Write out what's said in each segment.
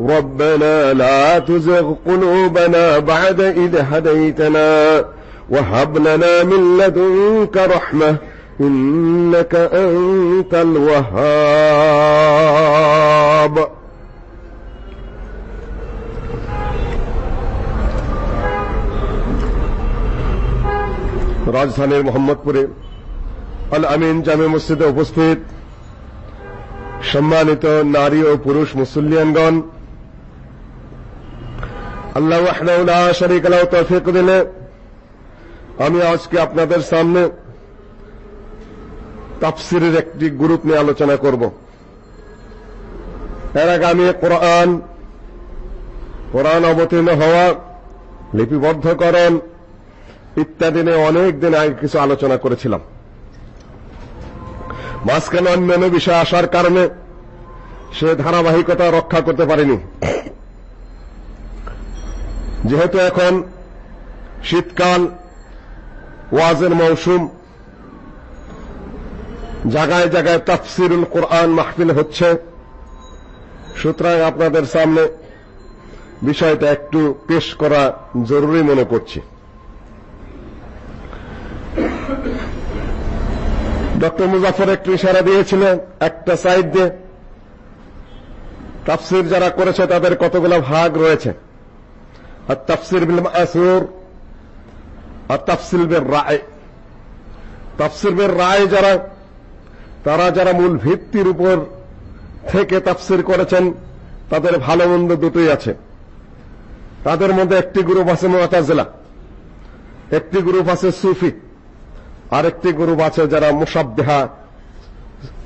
ربنا لا تزغ قلوبنا بعد إذ هديتنا وهب لنا من لدنك رحمة إنك أنت الوهاب রাজধানীর মোহাম্মদপুরে আল আমিন জামে মসজিদে উপস্থিত সম্মানিত নারী ও পুরুষ মুসল্লিয়ানগণ আল্লাহ ওয়াহদাহুল্লাহ শরীক আলাহ তৌফিক দিলে। আমি আজকে আপনাদের সামনে তাফসিরের একটি গ্রুপ নিয়ে আলোচনা করব। এর আগে আমি কোরআন কোরআন অবতীর্ণ হওয়া, লিপিবদ্ধকরণ ইত্যাদি নিয়ে অনেক দিন আগে কিছু আলোচনা করেছিলাম। মাঝখানে অন্যান্য বিষয় আসার কারণে সে ধারাবাহিকতা রক্ষা করতে পারেনি। যেহেতু এখন শীতকাল, ওয়াজের মৌসুম, জায়গায় জায়গায় তাফসিরুল কোরআন মাহফিল হচ্ছে। সুতরাং আপনাদের সামনে বিষয়টা একটু পেশ করা জরুরি মনে করছি। ডক্টর মুজাফর একটু ইশারা দিয়েছিলেন একটা সাইড দিয়ে। তাফসির যারা করেছে তাদের কতগুলো ভাগ রয়েছে? আর আর তাফসিল বিল রায় তাফসির বিল রায় যারা, তারা যারা মূল ভিত্তির উপর থেকে তাফসির করেছেন, তাদের ভালো মন্দ দুটোই আছে। তাদের মধ্যে একটি গ্রুপ আছে মুতাজিলা, একটি গ্রুপ আছে সুফি আরেকটি গ্রুপ আছে যারা মুসাব্বিহা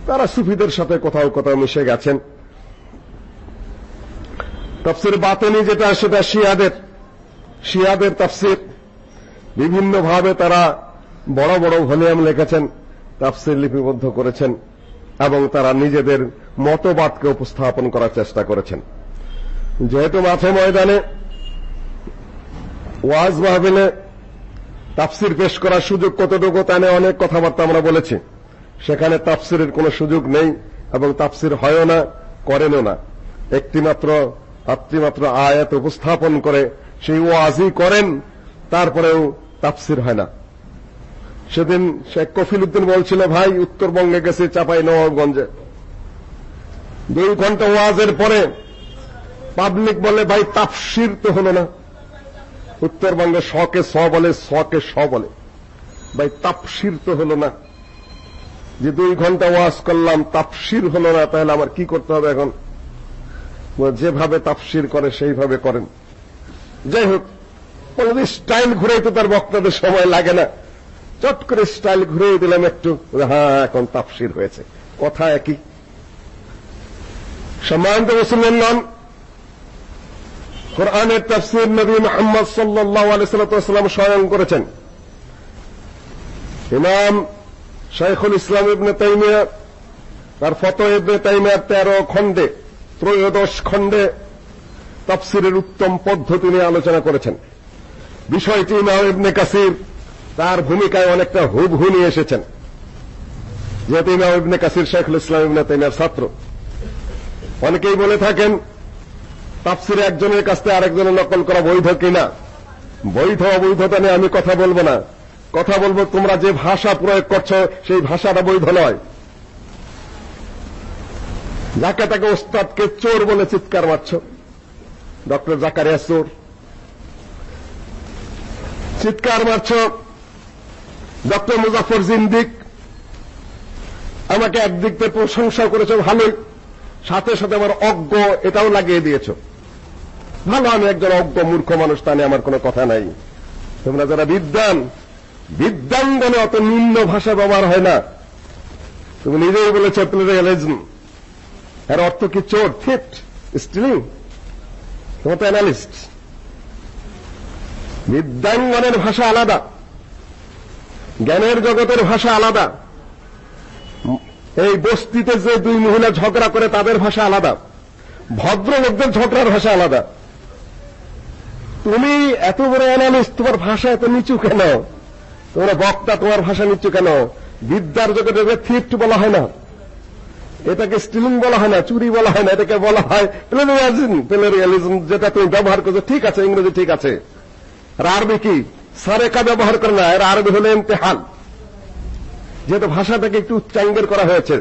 তারা সুফিদের সাথে কোথাও কোথাও মিশে গেছেন। তাফসির বাতেনি যেটা সেটা শিয়াদের শিয়াদের তাফসির। বিভিন্নভাবে তারা বড় বড় ভলিউম লিখেছেন, তাফসির লিপিবদ্ধ করেছেন এবং তারা নিজেদের মতবাদকে উপস্থাপন করার চেষ্টা করেছেন। যেহেতু মাঠে ময়দানে ওয়াজ মাহবিলে তাফসির পেশ করার সুযোগ কতটুকু তা নিয়ে অনেক কথাবার্তা আমরা বলেছি। সেখানে তাফসিরের কোনো সুযোগ নেই এবং তাফসির হয়ও না, করেনও না। একটি মাত্র আয়াত উপস্থাপন করে, সেই ওয়াজই করেন, তারপরেও তাফসির হয় না। সেদিন শেখ কফিল উদ্দিন বলছিল, ভাই, উত্তরবঙ্গে গেছে চাপাই নবাবগঞ্জে। দুই ঘণ্টা ওয়াজের পরে পাবলিক বলে, ভাই, তাফসির তো হলো না। উত্তরবঙ্গে শকে স বলে, শকে স বলে। ভাই, তাফসির তো হলো না। যে দুই ঘণ্টা ওয়াজ করলাম, তাফসির হলো না, তাহলে আমার কি করতে হবে এখন? যেভাবে তাফসির করে, সেইভাবে করেন। যাই হোক কোনদিন স্টাইল ঘুরাইতে তার বক্তাদের সময় লাগে না। চট করে স্টাইল ঘুরিয়ে দিলাম একটু। হ্যাঁ এখন তাফসির হয়েছে। কথা একই। সম্মানিত মুসলমান কোরআনের তাফসির নবী মোহাম্মদ সাল্লাল্লাহু আলাইহি সাল্লাম স্বয়ং করেছেন। ইমাম শাইখুল ইসলাম ইবনে তাইমিয়া, তার ফতো ইবনে তাইমিয়ার 13 খণ্ডে ত্রয়োদশ খণ্ডে তাফসিরের উত্তম পদ্ধতি নিয়ে আলোচনা করেছেন। বিষয়টি ইমাম কাসির তার ভূমিকায় অনেকটা হুবহু নিয়ে এসেছেন। যেহেতু ইমাম কাসির শাইখুল ইসলাম ইবনে তাইমিয়ার ছাত্র। অনেকেই বলে থাকেন, তাফসিরে একজনের কাছ থেকে আরেকজনের নকল করা বৈধ কিনা? বৈধ অবৈধতা নিয়ে আমি কথা বলব না। কথা বলব তোমরা যে ভাষা প্রয়োগ করছ, সেই ভাষাটা বৈধ নয়। যাকে তাকে ওস্তাদকে চোর বলে চিৎকার মারছ। ডক্টর জাকারিয়া চোর। চিৎকার মারছ। ডক্টর মুজাফর জিন্দিক, আমাকে একদিক থেকে প্রশংসা করেছ, ভালোই। সাথে সাথে আমার অজ্ঞ এটাও লাগিয়ে দিয়েছ। ভালো, আমি একজন অজ্ঞ মূর্খ মানুষ, তা নিয়ে আমার কোনো কথা নাই। তোমরা যারা বিদ্যান বিদ্যাঙ্গনে অত নিম্ন ভাষা ব্যবহার হয় না। তুমি নিজেই বলেছ প্লেরিয়ালিজম এর অর্থ কি চোর? থিট স্টিলিং তোমার তো অ্যানালিস্ট বিদ্যাঙ্গনের ভাষা আলাদা। জ্ঞানের জগতের ভাষা আলাদা। এই বস্তিতে যে দুই মহিলা ঝগড়া করে, তাদের ভাষা আলাদা। ভদ্রলোকদের ঝগড়ার ভাষা আলাদা। তুমি এত বড় অ্যানালিস্ট তোমার ভাষা এত নিচু কেন? তোমরা বক্তা, তোমার ভাষা নিচু কেন? বিদ্যার জগতে থিফট বলা হয় না। এটাকে স্টিলিং বলা হয় না, চুরি বলা হয় না, এটাকে বলা হয় প্লেরিয়ালিজম প্লেরিয়ালিজম যেটা তুমি ব্যবহার করছ, ঠিক আছে, ইংরেজি ঠিক আছে। আর আরবি কি? সারেকা ব্যবহার করে না, এর আরবি হলো ইমতেহান। যেহেতু ভাষাটাকে একটু উচ্চাঙ্গের করা হয়েছে,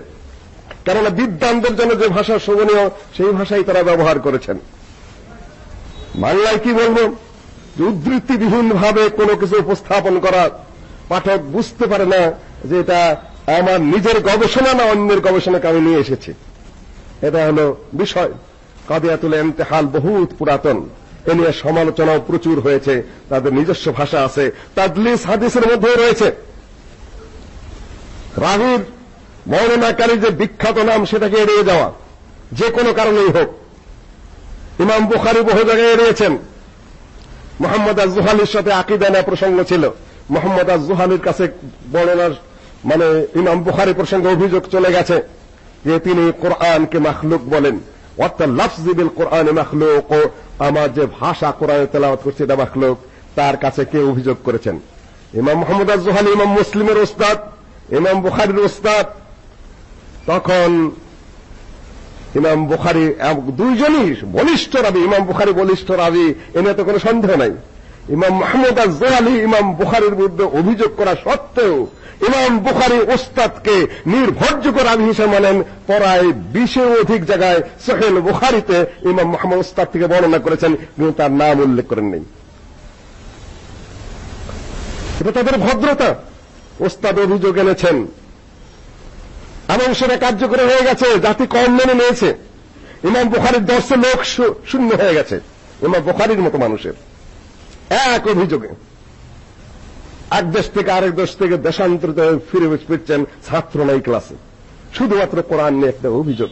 কেননা বিদ্যানদের জন্য যে ভাষা শোভনীয়, সেই ভাষাই তারা ব্যবহার করেছেন। বাংলায় কি বলব? যে উদ্ধৃতিবিহীন ভাবে কোনো কিছু উপস্থাপন করা, পাঠক বুঝতে পারে না যে এটা আমার নিজের গবেষণা না অন্যের গবেষণাকে আমি নিয়ে এসেছি। এটা হলো বিষয়। কাদিয়াতুল ইমতিহাল বহুত পুরাতন। এ নিয়ে সমালোচনাও প্রচুর হয়েছে। তাদের নিজস্ব ভাষা আছে। তাদলিস হাদিসের মধ্যে রয়েছে। রাবির বর্ণনাকারী যে বিখ্যাত নাম, সেটাকে এড়িয়ে যাওয়া। যে কোনো কারণেই হোক। ইমাম বুখারি বহু জায়গায় এড়িয়েছেন। মোহাম্মদ আজ-জুহালির সাথে আকীদা নেওয়া প্রসঙ্গ ছিল। মোহাম্মদ আজ-জুহালির কাছে বর্ণনার মানে ইমাম বুখারি প্রসঙ্গে অভিযোগ চলে গেছে যে তিনি কোরআনকে মাখলুক বলেন। অর্থাৎ লফজি বিল কোরআন মাখলুক আমার যে ভাষা কোরআনে তেলাওয়াত করছে এটা মাখলুক, তার কাছে কে অভিযোগ করেছেন? ইমাম মোহাম্মদ আজ-জুহালি ইমাম মুসলিমের ওস্তাদ, ইমাম বুখারীর ওস্তাদ। তখন ইমাম বুখারি দুইজনই বলিষ্ঠ রাবি, ইমাম বুখারী বলিষ্ঠ রাবি, এ নিয়ে তো কোনো সন্দেহ নাই। ইমাম মাহমুদ আজ-জোয়ালি ইমাম বুখারীর বিরুদ্ধে অভিযোগ করা সত্ত্বেও ইমাম বুখারী ওস্তাদকে নির্ভরযোগ্য রাবি হিসেবে মানেন পড়ায় বিশের অধিক জায়গায় সহেল বুখারীতে ইমাম মোহাম্মদ ওস্তাদ থেকে বর্ণনা করেছেন, কিন্তু তার নাম উল্লেখ করেন নেই। এটা তাদের ভদ্রতা। ওস্তাদ অভিযোগ এনেছেন। এবং সেটা কার্যকরী হয়ে গেছে, জাতি কম মেনে নিয়েছে। ইমাম বুখারির দর্শে লোক শূন্য হয়ে গেছে। ইমাম বুখারির মতো মানুষের। এক অভিযোগে। এক দেশ থেকে আরেক দেশ থেকে দেশান্তরিত হয়ে ফিরে ফিরছেন ছাত্র নাই ক্লাসে। শুধুমাত্র কোরআন নিয়ে একটা অভিযোগ।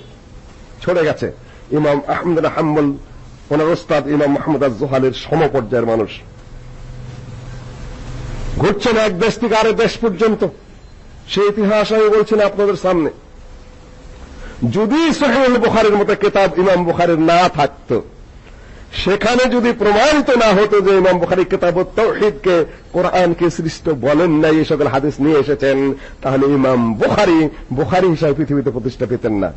ছড়ে গেছে, ইমাম আহমদ হাম্বল, ওনার ওস্তাদ ইমাম মাহমুদ আজ জোহালের সমপর্যায়ের মানুষ। ঘুরছেন এক দেশ থেকে আরেক দেশ পর্যন্ত। সেই ইতিহাস আমি বলছি না আপনাদের সামনে। যদি সহিহুল বুখারীর মতো কিতাব ইমাম বুখারীর না থাকতো সেখানে যদি প্রমাণিত না হতো যে ইমাম বুখারী কিতাব তাওহীদকে কোরআনকে সৃষ্ট বলেন নাই এই সকল হাদিস নিয়ে এসেছেন, তাহলে ইমাম বুখারী বুখারী হিসাবে পৃথিবীতে প্রতিষ্ঠা পেতেন না।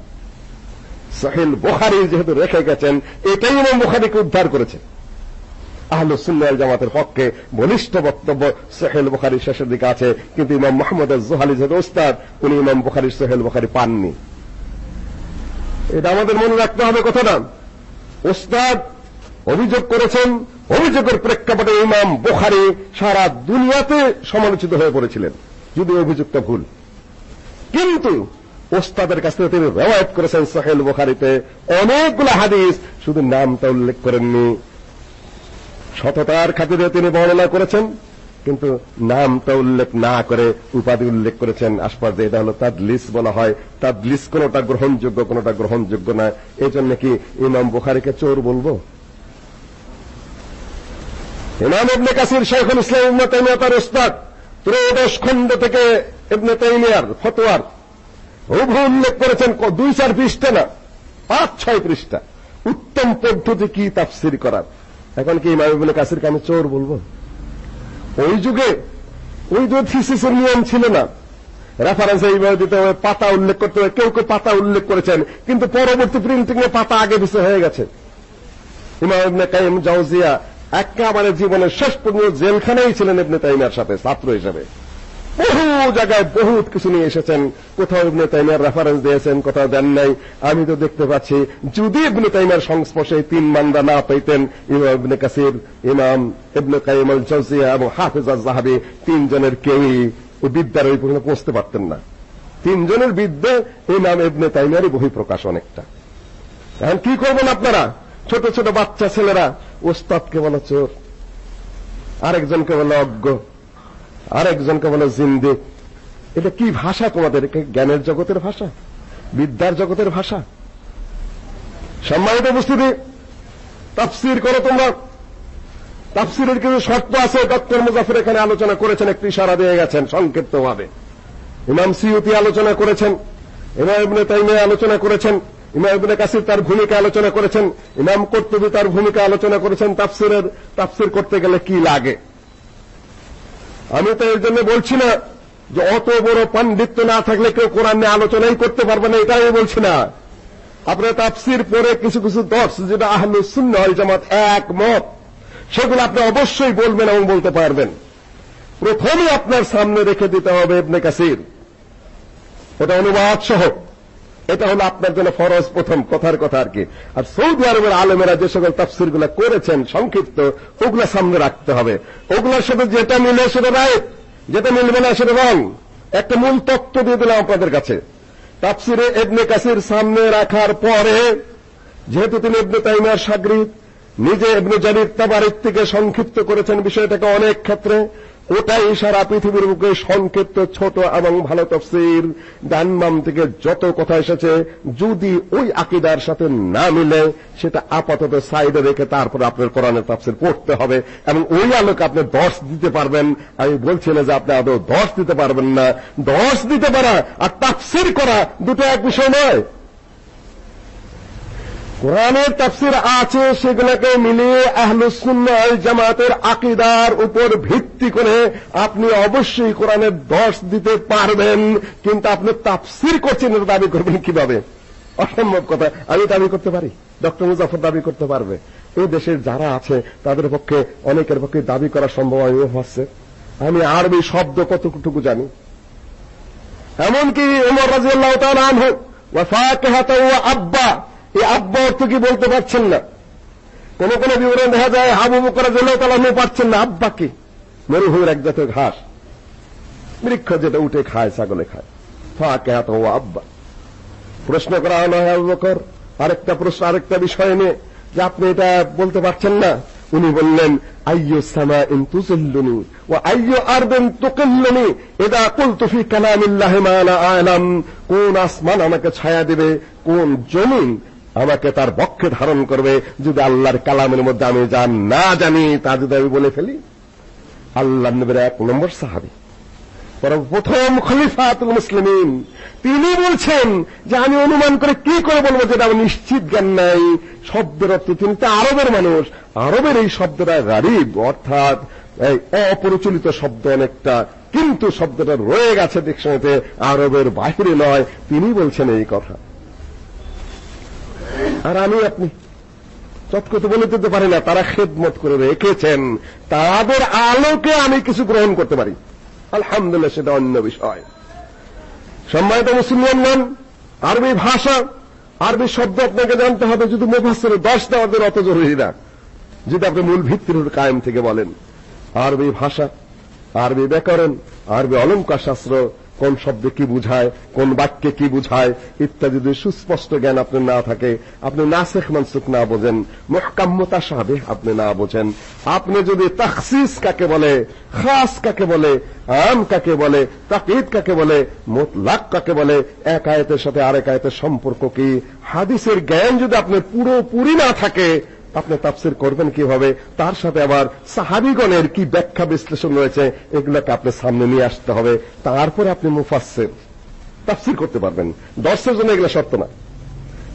সহিল বুখারী যেহেতু রেখে গেছেন, এটাই ইমাম বুখারীকে উদ্ধার করেছে। আহলুস সুন্নাহ জামাতের পক্ষে বলিষ্ঠ বক্তব্য সহিল বুখারীর শেষের দিকে আছে, কিন্তু ইমাম মুহাম্মদ আজ-জুহালি যেহেতু ওস্তাদ, উনি ইমাম বুখারীর সহিল বুখারী পাননি। এটা আমাদের মনে রাখতে হবে কথাটা। ওস্তাদ অভিযোগ করেছেন, অভিযোগের প্রেক্ষাপটে ইমাম বুখারী সারা দুনিয়াতে সমালোচিত হয়ে পড়েছিলেন। যদি অভিযোগটা ভুল। কিন্তু ওস্তাদের কাছ থেকে তিনি রেওয়ায়ত করেছেন সহিল বুখারীতে। অনেকগুলো হাদিস, শুধু নামটা উল্লেখ করেননি। সততার খাতিরে তিনি বর্ণনা করেছেন, কিন্তু নামটা উল্লেখ না করে উপাধি উল্লেখ করেছেন আশপাশ। এটা হলো তাদলিস বলা হয়। তাদলিস কোনটা গ্রহণযোগ্য কোনটা গ্রহণযোগ্য না। এই জন্য কি ইমাম বুখারীকে চোর বলব? ইমাম ইবনে কাসির শেখুল ইসলাম ইবনে তাইমিয়া তার উস্তাদ, ত্রয়োদশ খণ্ড থেকে ইবনে তাইমিয়ার ফতোয়ার। উভয় উল্লেখ করেছেন দুই চার পৃষ্ঠা না, পাঁচ, ছয় পৃষ্ঠা। উত্তম পদ্ধতি কি তাফসির করার? এখন কি ইমাম ইবনে কাসিরকে আমি চোর বলব? ওই যুগে ওই যে থিসিসের নিয়ম ছিল না রেফারেন্স এইভাবে দিতে হবে, পাতা উল্লেখ করতে হবে, কেউ কেউ পাতা উল্লেখ করেছেন, কিন্তু পরবর্তী প্রিন্টিং এ পাতা আগে পিছে হয়ে গেছে। ইমাম ইবনে কাইম জাওজিয়া একেবারে জীবনের শেষ পর্যন্ত জেলখানেই ছিলেন ইবনে তাইমিয়ার সাথে, ছাত্র হিসেবে। বহু জায়গায় বহুত কিছু নিয়ে এসেছেন। কোথাও ইবনে তাইমিয়ার রেফারেন্স দিয়েছেন, কোথাও দেন নাই। আমি তো দেখতে পাচ্ছি, যদি ইবনে তাইমিয়ার সংস্পর্শে তিন মান্দা না পেতেন ইমাম ইবনে কাসির, ইমাম ইবনে কাইম আল জাওজিয়া এবং হাফিজ আজ-জাহাবি তিনজনের কেউই ওই বিদ্যার ওই পর্যন্ত পৌঁছতে পারতেন না। তিনজনের বিদ্যে ইমাম ইবনে তাইমিয়ারই বহিঃপ্রকাশ অনেকটা। এখন কি করবেন আপনারা? ছোট ছোট বাচ্চা ছেলেরা, ওস্তাদকে বলে চোর, আরেকজনকে বলে অজ্ঞ, আরেকজনকে বলে জিন্দে। এটা কি ভাষা তোমাদের? জ্ঞানের জগতের ভাষা? বিদ্যার জগতের ভাষা? সম্মানিত উপস্থিতি, তাফসির করো তোমরা। তাফসিরের কিছু শর্ত আছে, ডক্টর মুজাফর এখানে আলোচনা করেছেন, একটি ইশারা দিয়ে গেছেন সংক্ষিপ্তভাবে। ইমাম সিউতি আলোচনা করেছেন, ইমাম ইবনে তাইমিয়া আলোচনা করেছেন ইমাম ইবনে কাসির তার ভূমিকা আলোচনা করেছেন, ইমাম কর্তুবী তার ভূমিকা আলোচনা করেছেন তাফসিরের, তাফসির করতে গেলে কি লাগে? আমি তো এর জন্য বলছি না যে অত বড় পাণ্ডিত্য না থাকলে কেউ কোরআন নিয়ে আলোচনাই করতে পারবে না, এটাই বলছি না। আপনার তাফসির পরে কিছু কিছু দর্শ যেটা আহলুস সুন্নাহ ওয়াল জামাত একমত, সেগুলো আপনি অবশ্যই বলবেন এবং বলতে পারবেন। প্রথমে আপনার সামনে রেখে দিতে হবে ইবনে কাসির। এটা অনুবাদ সহ। এটা হলো আপনার জন্য ফরজ প্রথম কথার কথা আর কি। আর সৌদি আরবের আলেমেরা যে সকল তাফসিরগুলো করেছেন, সংক্ষিপ্ত, ওগুলা সামনে রাখতে হবে। ওগুলোর সাথে যেটা মিলে সেটা রাইট, যেটা মিলবে না সেটা রং। একটা মূল তত্ত্ব দিয়ে দিলাম আপনাদের কাছে। তাফসিরে ইবনে কাসির সামনে রাখার পরে, যেহেতু তিনি ইবনে তাইমিয়ার সাগরিদ নিজে ইবনে জারির তাবারিক থেকে সংক্ষিপ্ত করেছেন বিষয়টাকে অনেক ক্ষেত্রে ওটাই সারা পৃথিবীর বুকে সংক্ষিপ্ত, ছোট এবং ভালো তফসির। ডানবাম থেকে যত কথা এসেছে, যদি ওই আকিদার সাথে না মিলে, সেটা আপাতত সাইডে রেখে তারপর আপনার কোরআনের তফসির পড়তে হবে। এবং ওই আলোকে আপনি দশ দিতে পারবেন। আমি বলছিলাম যে আপনি আদৌ দশ দিতে পারবেন না। দশ দিতে পারা আর তাফসির করা দুটো এক বিষয় নয়। কোরআনের তাফসির আছে, সেগুলোকে মিলিয়ে আহলুস সুন্নাহ জামাতের আকীদার উপর ভিত্তি করে আপনি অবশ্যই কোরআনের দশ দিতে পারবেন, কিন্তু আপনি তাফসির করছেন এটা দাবি করবেন কীভাবে? অসম্ভব কথা। আমি দাবি করতে পারি? ডক্টর মুজাফর দাবি করতে পারবে। এই দেশের যারা আছে, তাদের পক্ষে, অনেকের পক্ষে দাবি করা সম্ভব হচ্ছে আমি আরবি শব্দ কতটুকু জানি? এমনকি ওমর রাদিয়াল্লাহু তাআলা আনহু, ওয়া ফাকিহাতু ওয়া আব্বা এই আব্বা অর্থ কি বলতে পারছেন না? কোন কোন বিবরণ দেখা যায়, হাবু বকর রাদিয়াল্লাহু তাআলা পারছেন না। আব্বা কি মরুভূমির এক জাতীয় ঘাস। বৃক্ষ যেটা উঠে খায়, ছাগলে খায়। ফাকিহাতু ওয়া আব্বা। প্রশ্ন করা হলো আবু বকর, আরেকটা প্রশ্ন, আরেকটা বিষয় নিয়ে। যে আপনি এটা বলতে পারছেন না। উনি বললেন, আইয়ু সামাইন তুজিল্লুনি ওয়া আইয়ু আরদিন তুকিল্লুনি ইদা কুলতু ফি কালামিল্লাহি মা লা আ'লাম। কোন আসমান আমাকে ছায়া দেবে, কোন জমিন আমাকে তার বক্ষে ধারণ করবে, যদি আল্লাহর কালামের মধ্যে আমি যা না জানি, তা যদি আমি বলে ফেলি। আল্লাহ নবীর এক নম্বর সাহাবী। প্রথম খলিফাতুল মুসলিমিন, তিনি বলছেন যে আমি অনুমান করে কি করে বলব যেটা আমার নিশ্চিত জ্ঞান নাই। শব্দের অর্থ তিনি তো আরবের মানুষ। আরবের এই শব্দটা গারিব, অর্থাৎ এই অপরিচলিত শব্দ অনেকটা, কিন্তু শব্দটা রয়ে গেছে ডিকশনারিতে আরবের বাহিরে নয়। তিনি বলছেন এই কথা। আর আমি আপনি। চটকতে বলে দিতে পারি না, তারা খেদমত করে রেখেছেন। তাদের আলোকে আমি কিছু গ্রহণ করতে পারি। আলহামদুলিল্লাহ, সেটা অন্য বিষয়। সম্মানিত মুসলমান আরবি ভাষা, আরবি শব্দ আপনাকে জানতে হবে, যদি মুফাসসিরের দশ দেওয়াদের অত জরুরি না। যদি আপনি মূল ভিত্তির কায়েম থেকে বলেন, আরবি ভাষা, আরবি ব্যাকরণ, আরবি অলঙ্কার শাস্ত্র কোন শব্দে কি বুঝায়, কোন বাক্যে কি বুঝায়, ইত্যাদি যদি সুস্পষ্ট জ্ঞান আপনি না থাকে, আপনি নাসেখ মানসুখ না বোঝেন, মুহকাম মুতাশাবিহ আপনি না বোঝেন। আপনি যদি তাখসিস কাকে বলে, খাস কাকে বলে, আম কাকে বলে, তাকিদ কাকে বলে, মুতলাক কাকে বলে, এক আয়াতের সাথে আরেক আয়াতের সম্পর্ক কি? হাদিসের জ্ঞান যদি আপনার পুরোপুরি না থাকে আপনি তাফসির করবেন কীভাবে? তার সাথে আবার সাহাবীগণের কি ব্যাখ্যা বিশ্লেষণ রয়েছে, এগুলোকে আপনি সামনে নিয়ে আসতে হবে। তারপরে আপনি মুফাসসির, তাফসির করতে পারবেন। দর্শের জন্য এগুলো শর্ত না।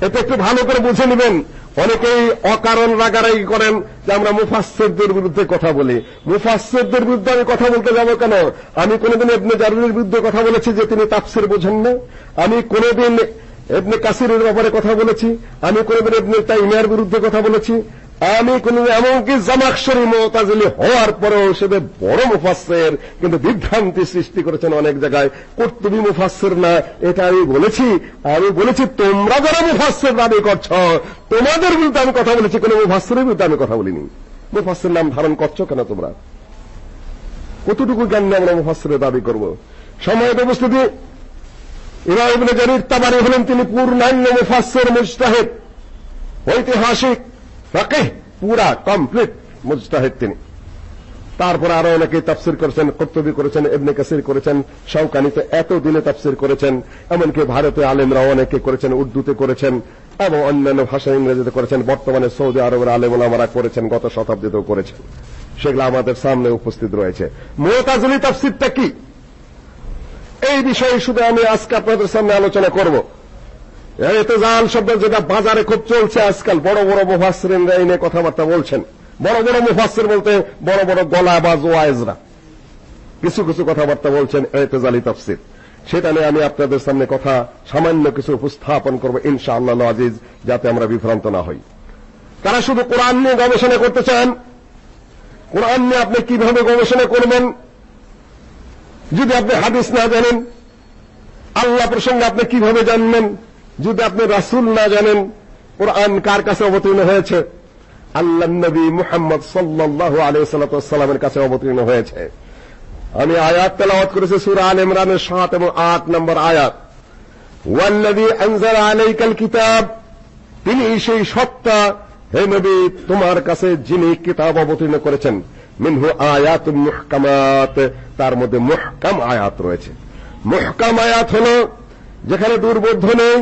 এটা একটু ভালো করে বুঝে নেবেন। অনেকেই অকারণ রাগারাগি করেন যে আমরা মুফাসসিরদের বিরুদ্ধে কথা বলি। মুফাসসিরদের বিরুদ্ধে আমি কথা বলতে যাব কেন? আমি কোনোদিন ইবনে জারিরের বিরুদ্ধে কথা বলেছি যে তিনি তাফসির বোঝেন না। আমি কোনোদিন ইবনে কাসিরের ব্যাপারে কথা বলেছি, আমি কোনোদিন ইবনে তাইমিয়ার বিরুদ্ধে কথা বলেছি, আমি কোন এমনকি জামাকশরী মুতাজিলি হওয়ার পরেও সে বড় মুফাসসির, কিন্তু বিভ্রান্তি সৃষ্টি করেছেন অনেক জায়গায়। কর্তুবি মুফাসসির না, এটা আমি বলেছি আমি বলেছি তোমরা যারা মুফাসসির দাবি করছ, তোমাদের বিরুদ্ধে আমি কথা বলেছি, কোন মুফাসসিরের বিরুদ্ধে আমি কথা বলিনি। মুফাসসির নাম ধারণ করছ কেন তোমরা? কতটুকু জ্ঞান নিয়ে আমরা মুফাসসিরের দাবি করব? সময় উপস্থিতি ইমাম ইবনে জারির তাবারি হলেন তিনি পূর্ণাঙ্গ মুফাসসির মুজতাহিদ। ঐতিহাসিক, ফাকিহ, পুরা কমপ্লিট মুজতাহিদ তিনি। তারপর আরও অনেকে তাফসির করেছেন কর্তবী করেছেন, ইবনে কাসির করেছেন, শাওকানিতে এত দিনে তাফসির করেছেন, এমনকি ভারতে আলেমরা অনেকে করেছেন, উর্দুতে করেছেন, এবং অন্যান্য ভাষা ইংরেজিতে করেছেন, বর্তমানে সৌদি আরবের আলেম ওলামারা করেছেন, গত শতাব্দীতেও করেছেন। সেগুলো আমাদের সামনে উপস্থিত রয়েছে। মুতাজিলি তাফসিরটা কি? এই বিষয়ে শুধু আমি আজকে আপনাদের সামনে আলোচনা করব। এতেজাল শব্দ যেটা বাজারে খুব চলছে আজকাল, বড় বড় মুফাসসিরিনরা এই নিয়ে কথাবার্তা বলছেন। বড় বড় মুফাসসির বলতে বড় বড় গলা বা ওয়াইজরা কিছু কিছু কথাবার্তা বলছেন এতেজালি তাফসির। সেটা নিয়ে আমি আপনাদের সামনে কথা, সামান্য কিছু উপস্থাপন করব ইনশাআল্লাহ আজিজ, যাতে আমরা বিভ্রান্ত না হই। তারা শুধু কোরআন নিয়ে গবেষণা করতে চান? কোরআন নিয়ে আপনি কীভাবে গবেষণা করবেন? যদি আপনি হাদিস না জানেন, আল্লাহ প্রসঙ্গে আপনি কীভাবে জানবেন? যদি আপনি রাসূল না জানেন, কোরআন কার কাছে অবতীর্ণ হয়েছে? আল্লাহ নবী মুহাম্মদ সাল্লাল্লাহু আলাইহি সাল্লামের কাছে অবতীর্ণ হয়েছে। আমি আয়াত তেলাওয়াত করেছি সূরা আল ইমরানের 7 এবং 8 নম্বর আয়াত। ওয়াল্লাযী আনজালা আলাইকাল কিতাব, তিনি সেই সত্তা, হে নবী, তোমার কাছে যিনি কিতাব অবতীর্ণ করেছেন। মিনহু আয়াতুম মুহকামাত, তার মধ্যে মুহকাম আয়াত রয়েছে। মুহকাম আয়াত হলো, যেখানে দুর্বোধ্য নেই,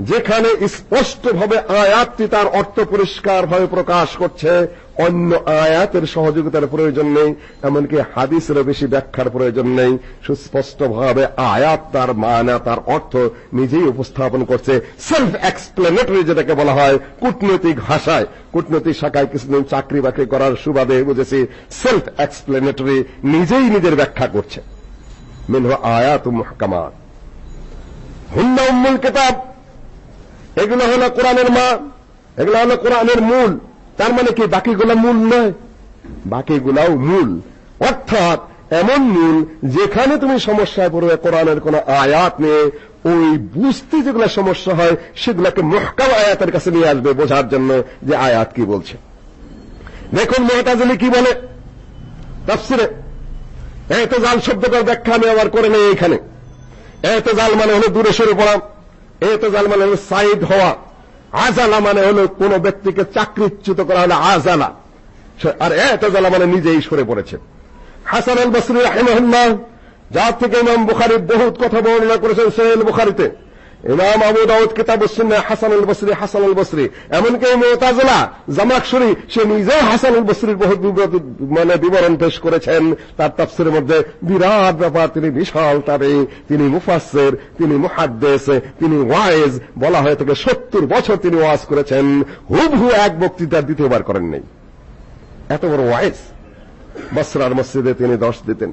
যেখানে স্পষ্টভাবে আয়াতটি তার অর্থ পরিষ্কারভাবে প্রকাশ করছে অন্য আয়াতের সহযোগিতার প্রয়োজন নেই, এমনকি হাদিসেরও বেশি ব্যাখ্যার প্রয়োজন নেই। সুস্পষ্টভাবে আয়াত তার মানা, তার অর্থ নিজেই উপস্থাপন করছে। সেলফ এক্সপ্লেনেটরি যেটাকে বলা হয়, কূটনৈতিক ভাষায়। কূটনৈতিক শাখায় কিছুদিন চাকরি বাকরি করার সুবাদে বুঝেছি সেলফ এক্সপ্লেনেটরি নিজেই নিজের ব্যাখ্যা করছে। মিনহ আয়াত মুহকামাত। হুন্না উম্মুল কিতাব। এগুলো হলো কোরআনের মা, এগুলো হলো কোরআনের মূল। তার মানে কি বাকিগুলো মূল নয়? বাকিগুলাও মূল। অর্থাৎ এমন মূল যেখানে তুমি সমস্যায় পড়বে, কোরআনের কোন আয়াত নিয়ে ওই বুঝতে যেগুলো সমস্যা হয়, সেগুলোকে মহকাম আয়াতের কাছে নিয়ে আসবে বোঝার জন্য যে আয়াত কি বলছে। দেখুন মুতাজিলি কি বলে তাফসিরে। এতেজাল শব্দটার ব্যাখ্যা আমি আবার করে নেই এখানে। এতেজাল মানে হলো দূরে সরে পড়া। এতেজাল মানে হলো সাইড হওয়া। আজালা মানে হলো কোন ব্যক্তিকে চাকরিচ্যুত করা হলো আজালা। আর এতেজালা মানে নিজেই সরে পড়েছে। হাসান আল বসরি রাহিমাহুল্লাহ, যার থেকে ইমাম বুখারী বহুত কথা বর্ণনা করেছেন সোহেল বুখারীতে। ইমাম আবু দাউদ কিতাব সুন্নাহ হাসান আল বসরি, হাসান আল বসরি। এমনকি মুতাজিলা জামাকশরী সে নিজেও হাসান আল বসরির বহুত মানে বিবরণ পেশ করেছেন। তার তাফসিরের মধ্যে বিরাট ব্যাপার, তিনি বিশাল তাবে, তিনি মুফাসসির, তিনি মুহাদ্দিস, তিনি ওয়াইজ বলা হয়ে থাকে 70 বছর তিনি ওয়াজ করেছেন। হুবহু এক বক্তৃতা দ্বিতীয়বার করেন নাই। এত বড় ওয়াইজ। বসরার মসজিদে তিনি দশ দিতেন।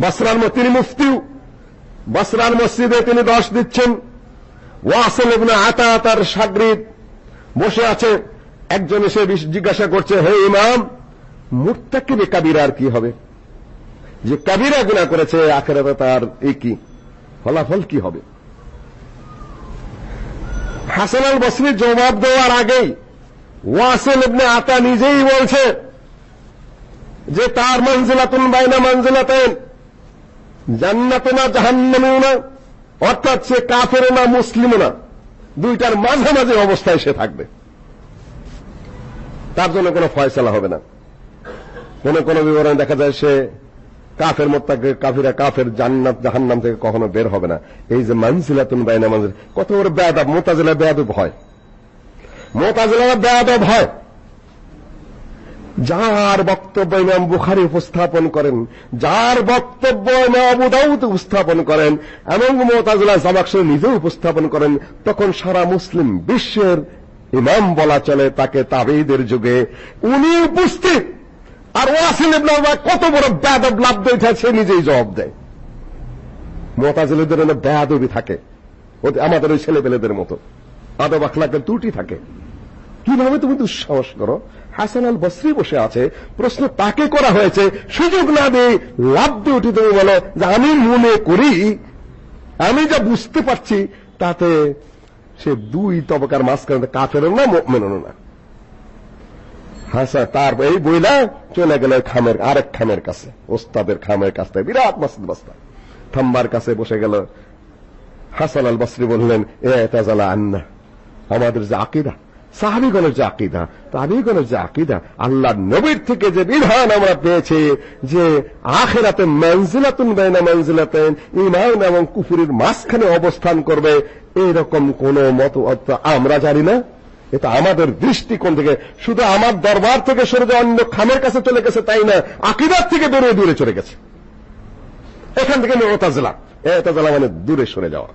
বসরার তিনি মুফতিও। বসরার মসজিদে তিনি দশ দিচ্ছেন। ওয়াসিল ইবনে আতা তার সাগরিদ বসে আছে। একজন এসে জিজ্ঞাসা করছে, হে ইমাম, মুত্তাকিবে কাবিরার কি হবে? যে কাবিরা গুনাহ করেছে, আখেরাতে তার এই কি? ফলাফল কি হবে? হাসান আল বসরির জবাব দেওয়ার আগেই ওয়াসিল ইবনে আতা নিজেই বলছে যে, তার মঞ্জিলাতুন বাইনা মঞ্জিলাতাইন জান্নাত না জাহান্নামেও না অর্থাৎ সে কাফেরও না মুসলিমও না, দুইটার মাঝামাঝি অবস্থায় সে থাকবে। তার জন্য কোনো ফয়সালা হবে না। কোন কোন বিবরণে দেখা যায় সে কাফের মোত্তাকে, কাফিরা কাফের জান্নাত, জাহান্নাম থেকে কখনো বের হবে না। এই যে মানজিলাতুন বাইনা মানজিল কত বড় বেয়াদব মোতাজিলা বেয়াদব হয়। মোতাজিলা বেয়াদব হয়। যার বক্তব্য ইমাম বুখারী উপস্থাপন করেন, যার বক্তব্য ইমাম আবু দাউদ উপস্থাপন করেন এবং মুতাজিলা জামাকশরী নিজে উপস্থাপন করেন, তখন সারা মুসলিম বিশ্বের ইমাম বলা চলে তাকে তাবেঈদের যুগে। উনি উপস্থিত। আর ওয়াসিল ইবনে উমার কত বড় বেয়াদব লাভ দিয়েছে সে নিজেই জবাব দেয়। মুতাজিলাদের মধ্যে বেয়াদবি থাকে। আমাদের ওই ছেলেপেলেদের মতো। আদব আখলাকের ত্রুটি থাকে। কীভাবে তুমি দুঃসাহস করো? হাসান আল বসরি বসে আছে, প্রশ্ন তাকে করা হয়েছে, সুযোগ না দিয়ে লাভ দিয়ে উঠে তুমি বলো যে আমি মনে করি, আমি যা বুঝতে পারছি তাতে সে দুই তবকার মাঝখানে কাফের না মেনন না। হাসা তার এই বইলা চলে গেল খামের, আরেক খামের কাছে, ওস্তাদের খামের কাছে বিরাট মাসুদ বস্তা। থাম্বার কাছে বসে গেল। হাসান আল বসরি বললেন, এ তাজালা আন্না, আমাদের যে আকিদা সাহাবিগণের যে আকিদা, তাবিগণের যে আকিদা আল্লাহ নবীর থেকে যে বিধান আমরা পেয়েছি যে আখেরাতে মঞ্জিলাতুন বাইনা মঞ্জিলাতেন ইমান এবং কুফুরির মাঝখানে অবস্থান করবে, এরকম কোন মত আমরা জানি না। এটা আমাদের দৃষ্টিকোণ থেকে, শুধু আমার দরবার থেকে সরে যে অন্য খামের কাছে চলে গেছে তাই না, আকিদার থেকে বেরিয়ে দূরে চলে গেছে। এখান থেকে মোতাজলা এতাজলা মানে দূরে সরে যাওয়া।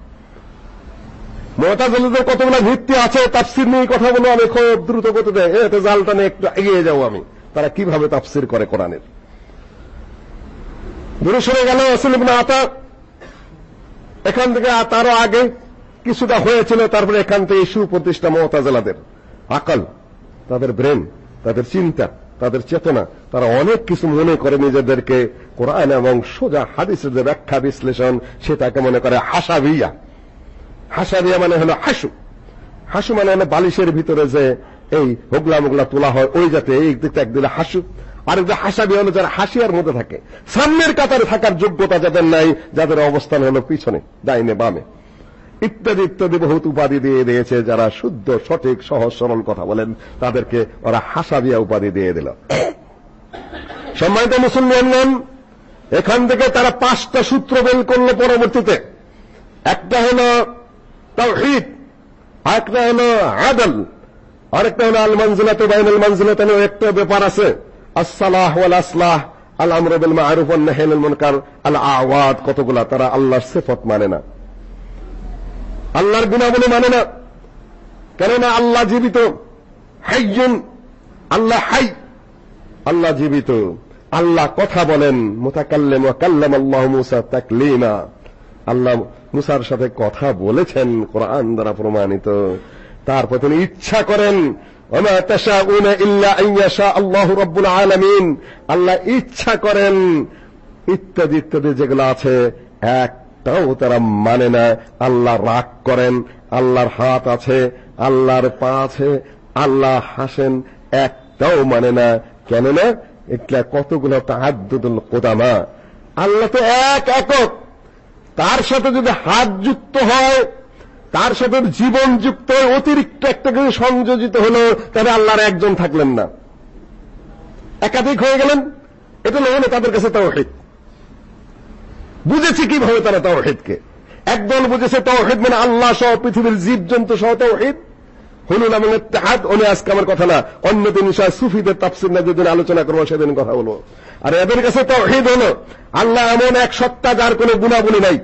মোতাজিলাদের কতগুলো ভিত্তি আছে, তাফসির নিয়ে কথা বলো আমি খুব দ্রুত গতিতে এতে জালটা নিয়ে একটু এগিয়ে যাব আমি। তারা কীভাবে তাফসির করে কোরআনের? দূরে সরে গেল আসল ইবনে আতা। এখান থেকে তারও আগে কিছুটা হয়েছিল, তারপরে এখান থেকে সুপ্রতিষ্ঠা মোতাজিলাদের। আকল, তাদের ব্রেন, তাদের চিন্তা, তাদের চেতনা, তারা অনেক কিছু মনে করে নিজেদেরকে কোরআন এবং সোজা হাদিসের যে ব্যাখ্যা বিশ্লেষণ, সেটাকে মনে করে হাসাবিয়া। হাসারিয়া মানে হলো হাসু। হাসু মানে হলো বালিশের ভিতরে যে এই হোগলা মোগলা তোলা হয়, ওই যাতে এই দিকটা একদিকে হাসু। আর যে হাসাবি হলো যারা হাসিয়ার মধ্যে থাকে সামনের কাতারে থাকার যোগ্যতা যাদের নাই, যাদের অবস্থান হলো পিছনে, ডাইনে, বামে। ইত্যাদি ইত্যাদি বহুত উপাধি দিয়ে দিয়েছে যারা শুদ্ধ, সঠিক, সহজ, সরল কথা বলেন, তাদেরকে ওরা হাসা হাসাবিয়া উপাধি দিয়ে দিল। সম্মানিত মুসলমানগণ, এখান থেকে তারা পাঁচটা সূত্র বের করল পরবর্তীতে। একটা হলো তাওহীদ। আরেকটা হলো আদল। আরেকটা হলো আল মানজিলাতু বাইনাল মানজিলাতাইন। একটা ব্যাপার আছে। আসসালাহ ওয়াল আসলাহ, আল আমর বিল মা'রুফ ওয়ান নাহই আনিল মুনকার, আল আওয়াদ, কতগুলা, তারা আল্লাহর সিফত মানে না। আল্লাহর গুণাবলী মানে না। কেননা আল্লাহ জীবিত। হাইয়ুন, আল্লাহ হাই। আল্লাহ জীবিত। আল্লাহ কথা বলেন। মুতাকাল্লিম ওয়া কাল্লাম আল্লাহ মুসা তাকলিমা। আল্লাহ মুসার সাথে কথা বলেছেন, কোরআন দ্বারা প্রমাণিত। তারপর তিনি ইচ্ছা করেন আল্লাহ ইচ্ছা করেন, ইত্যাদি ইত্যাদি যেগুলো আছে, একটাও তারা মানে না। আল্লাহ রাগ করেন, আল্লাহর হাত আছে, আল্লাহর পা আছে, আল্লাহ হাসেন, একটাও মানে না। কেননা এটা কতগুলো তাহাদ্দুদুল কোদামা। আল্লাহ তো এক একক। তার সাথে যদি হাত যুক্ত হয়, তার সাথে জীবন যুক্ত হয়, অতিরিক্ত একটা কিছু সংযোজিত হলো, তাহলে আল্লাহর একজন থাকলেন না। একাধিক হয়ে গেলেন। এটা না হলে তাদের কাছে তাওহীদ। বুঝেছে কীভাবে তারা তাওহীদকে? একদল বুঝেছে তাওহীদ মানে আল্লাহ সহ পৃথিবীর জীবজন্তু সহ তাওহীদ। হুলুল এবং ইত্তেহাদ উনি আজকে আমার কথা না। অন্য দিন বিষয় সুফিদের তাফসির না যেদিন আলোচনা করব, সেদিন কথা বলব। আর এদের কাছে তাওহীদ হলো, আল্লাহ এমন এক সত্তা যার কোনো গুণাবলী নাই।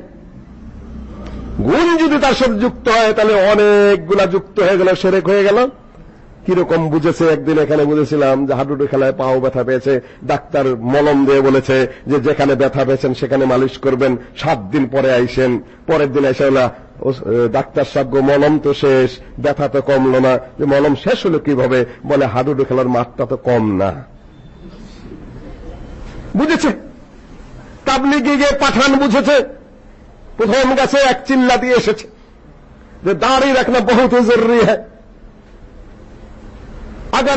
গুণ যদি তার সাথে যুক্ত হয়, তাহলে অনেকগুলা যুক্ত হয়ে গেল, সেরেক হয়ে গেল। কীরকম বুঝেছে? একদিন এখানে বুঝেছিলাম যে হাডুডু খেলায় পাও ব্যথা পেয়েছে, ডাক্তার মলম দিয়ে বলেছে যে যেখানে ব্যথা পেয়েছেন সেখানে মালিশ করবেন, সাত দিন পরে আইসেন, পরের দিন এসে ডাক্তার সাহেব মলম তো শেষ ব্যথা তো কমলো না যে মলম শেষ হলো কিভাবে বলে হাডুডু খেলার মাঠটা তো কম না বুঝেছে তাবলিগে গিয়ে পাঠান বুঝেছে প্রথম গাছে এক চিল্লা দিয়ে এসেছে যে দাড়ি রাখনা বহুত জরুরি হ্যাঁ अगर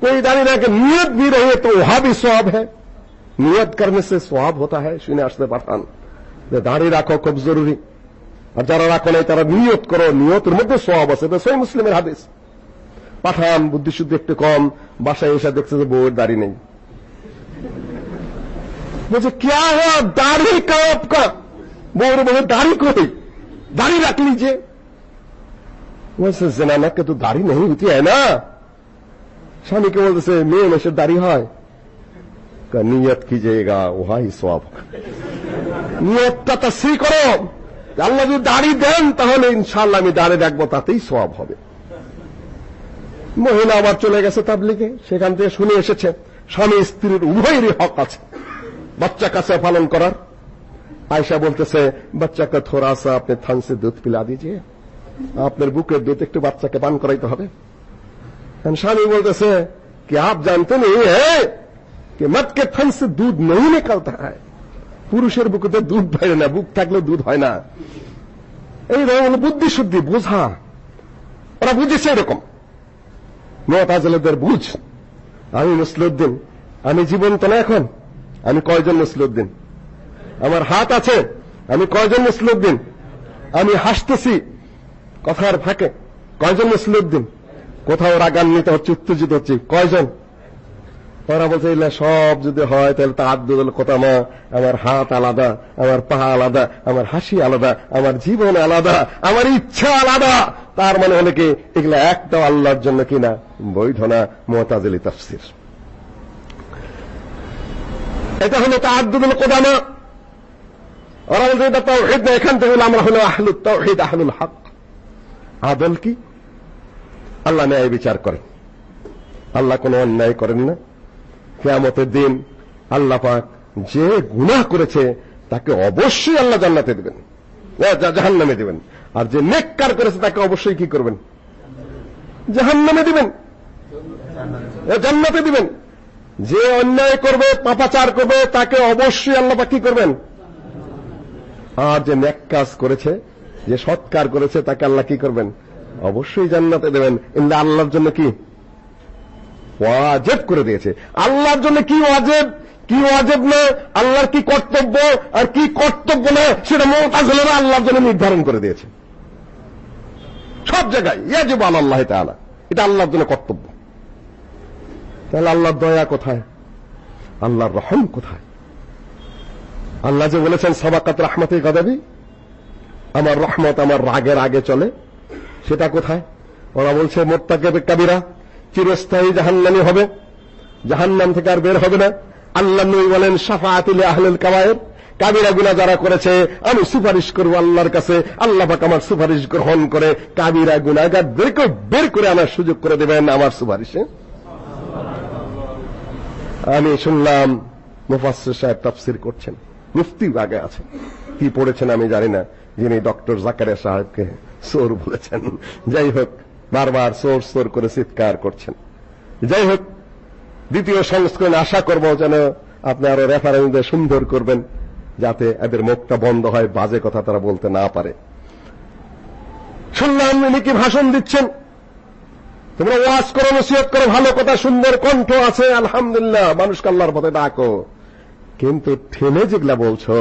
कोई दाढ़ी रह के नियत भी रहे तो वहां भी स्वाब है नियत करने से स्वाब होता है শুনে আসতে পাঠান দাড়ি রাখো খুব জরুরি আর যারা রাখো নাই তারা নিয়ত করো নিয়তের মধ্যে সওয়াব আছে এটা সহি মুসলিমের হাদিস পাঠান বুদ্ধিশুদ্ধি একটু কম বাসায় এসে দেখছে যে বউয়ের দাড়ি নেই বলছে क्या हुआ दाढ़ी का आपका বউর বলে দাড়ি কই দাড়ি रख लीजिए বলছে জনানা কে তো দাড়ি नहीं होती है ना স্বামীকে বলতেছে মেয়ে মেশের দাড়ি হয় নিয়ত कीजिएगा वही সওয়াব নিয়তটা তাসরি করো আল্লাহ যদি দাড়ি দেন তাহলে ইনশাআল্লাহ আমি দাড়ি রাখবো তাতেই সওয়াব হবে মহিলা আবার চলে গেছে তাবলিগে সেখান থেকে শুনে এসেছে স্বামী স্ত্রীর উভয়েরই হক আছে বাচ্চা কাছে পালন করার আয়সা বলতেছে বাচ্চাকে থোড়া সা আপনি থান সে দুধ পিলা দিজিয়ে আপনার বুকের দুধ একটু বাচ্চাকে পান করাইতে হবে স্বামী বলতেছে कि आप जानते नहीं है कि मत के थन से दूध नहीं निकलता है পুরুষের বুকে তো দুধ বাইরে না, বুক থাকলে দুধ হয় না। এই রকম বুদ্ধি শুদ্ধি বোঝা, ওরা বুঝেছে এরকম। মোতাজেলেদের বুঝ, আমি মুসলিউদ্দিন আমি জীবন্ত না এখন? আমি কয়জন মুসলিউদ্দিন আমার হাত আছে, আমি কয়জন মুসলিউদ্দিন আমি হাসতেছি, কথার ফাঁকে। কয়জন মুসলিউদ্দিন কোথাও রাগান্বিত হচ্ছে, উত্তেজিত হচ্ছে, কয়জন? ওরা বলছে, এগুলা সব যদি হয়, তাহলে তার দুদল কথা মা আমার হাত আলাদা, আমার পা আলাদা, আমার হাসি আলাদা, আমার জীবন আলাদা, আমার ইচ্ছা আলাদা। তার মানে হলে কি এগুলা একটাও আল্লাহর জন্য কিনা, বৈধ না, মোতাজিলি তাফসির। এটা হলো তাআদ্দুদুল কোদামা। ওরা বলছে, এটা তাওহীদ না, এখান থেকে আমরা হলো আহলুত তাওহীদ, আহলুল হক। আদল কি? আল্লাহ ন্যায় বিচার করেন। আল্লাহ কোনো অন্যায় করেন না। কিয়ামতের দিন আল্লাহ পাক যে গুনাহ করেছে, তাকে অবশ্যই আল্লাহ জান্নাতে দিবেন। জাহান্নামে দিবেন। আর যে নেককার করেছে, তাকে অবশ্যই কি করবেন? জাহান্নামে দিবেন। জান্নাতে দিবেন। যে অন্যায় করবে, পাপাচার করবে, তাকে অবশ্যই আল্লাহ পাক কি করবেন? আর যে নেক কাজ করেছে, যে সৎকার করেছে, তাকে আল্লাহ কি করবেন? অবশ্যই জান্নাতে দেবেন। কিন্তু আল্লাহর জন্য কি? ওয়াজিব করে দিয়েছে। আল্লাহর জন্য কি ওয়াজিব? কি ওয়াজিব না? আল্লাহর কি কর্তব্য? আর কি কর্তব্য না? সেটা মুতাজিলারা আল্লাহর জন্য নির্ধারণ করে দিয়েছে। সব জায়গায়। ইয়াজিব আল্লাহ তাআলা। এটা আল্লাহর জন্য কর্তব্য। তাহলে আল্লাহর দয়া কোথায়? আল্লাহর রহম কোথায়? আল্লাহ যে বলেছেন, সাবাকাত রাহমাতে গাদাবি। আমার রহমত আমার রাগের আগে চলে। সেটা কোথায়? ওরা বলছে মোত্তাকে কাবিরা। চিরস্থায়ী জাহান্নামী হবে। জাহান্নাম থেকে আর বের হবে না। আল্লাহ নবী বলেন শাফাআতুল আহলুল কাবায়ের। কাবিরা গুনাহ যারা করেছে, আমি সুপারিশ করব আল্লাহর কাছে। আল্লাহ পাক আমার সুপারিশ গ্রহণ করে কাবিরা গুনাহগারদেরকে বের করে আনার সুযোগ করে দেবেন আমার সুপারিশে। আমি শুনলাম মুফাসসির সাহেব তাফসীর করছেন। মুফতি আগে আছেন কি পড়েছেন আমি জানি না। যিনি ডক্টর জাকারিয়া সাহেবকে সোর বলেছেন। যাই হোক বারবার সোর সোর করে চিৎকার করছেন। যাই হোক, দ্বিতীয় সংস্করণ আশা করব যেন আপনি আরও রেফারেন্স সুন্দর করবেন, যাতে এদের মুখটা বন্ধ হয়, বাজে কথা তারা বলতে না পারে। শুনলাম ইনি কি ভাষণ দিচ্ছেন? তোমরা ওয়াজ করো, নসিহত করো, ভালো কথা, সুন্দর কণ্ঠ আছে, আলহামদুলিল্লাহ, মানুষকে আল্লাহর পথে ডাকো। কিন্তু ঠেলে যেগুলা বলছো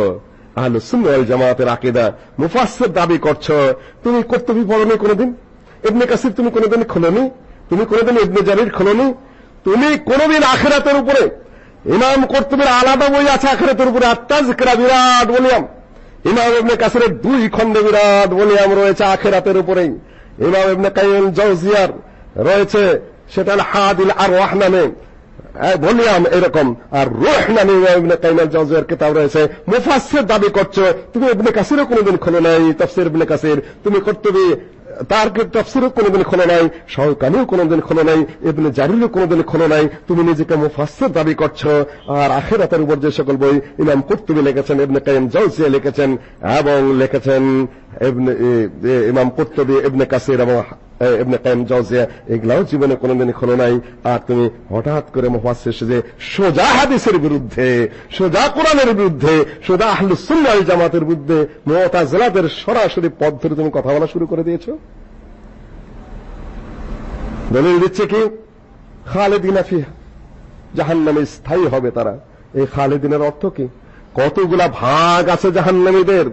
আহলে ওয়াল জামাতের আকীদা, মুফাসসির দাবি করছ, তুমি কর্তবী পড়নি কোনোদিন ইবনে কাসির, তুমি কোনোদিন খোলনি? তুমি কোনোদিন ইবনে জারির খোলনি? তুমি কোনোদিন আখিরাতের উপরে ইমাম কর্তবীর আলাদা বই আছে আখিরাতের উপরে আত্মাজকিরা বিরাট বলিয়াম। ইমাম ইবনে কাসিরের দুই খণ্ডে বিরাট বলিয়াম রয়েছে আখিরাতের উপরেই। ইমাম ইবনে কাইয়িম জাওজিয়ার রয়েছে সেটা হাদিল আরওয়াহ নামে। ভলিউম এরকম। আর রুহ নামে ইবনে কাইম আল কিতাব রয়েছে। মুফাসসির দাবি করছ, তুমি ইবনে কাসিরও কোনোদিন খোলো নাই, তাফসীর ইবনে কাসির। তুমি কর্তবী তার তাফসীরও কোনোদিন খোলা নাই শাহকানিও কোনোদিন খোলা নাই, ইবনে জারিরও কোনোদিন খোলা নাই। তুমি নিজেকে মুফাসসির দাবি করছ। আর আখিরাতের উপর যে সকল বই ইমাম কুরতুবী লিখেছেন, ইবনে কাইম জাওজিয়া লিখেছেন এবং লিখেছেন। ইমাম কুরতুবী ইবনে কাসির এবং ইবনে কাইম জাওজিয়া এগুলাও জীবনে কোনোদিন খোলো নাই। আর তুমি হঠাৎ করে মুফাসসির যে সোজা হাদিসের বিরুদ্ধে, সোজা কোরআনের বিরুদ্ধে, সোজা আহলুস সুন্নাহ জামাতের বিরুদ্ধে মুতাজিলাদের সরাসরি পথ ধরে তুমি কথা বলা শুরু করে দিয়েছ। দলিল দিচ্ছে কি? খালেদিনা ফিহা, জাহান্নামে স্থায়ী হবে তারা। এই খালেদিনের অর্থ কি? কতগুলা ভাগ আছে জাহান্নামীদের?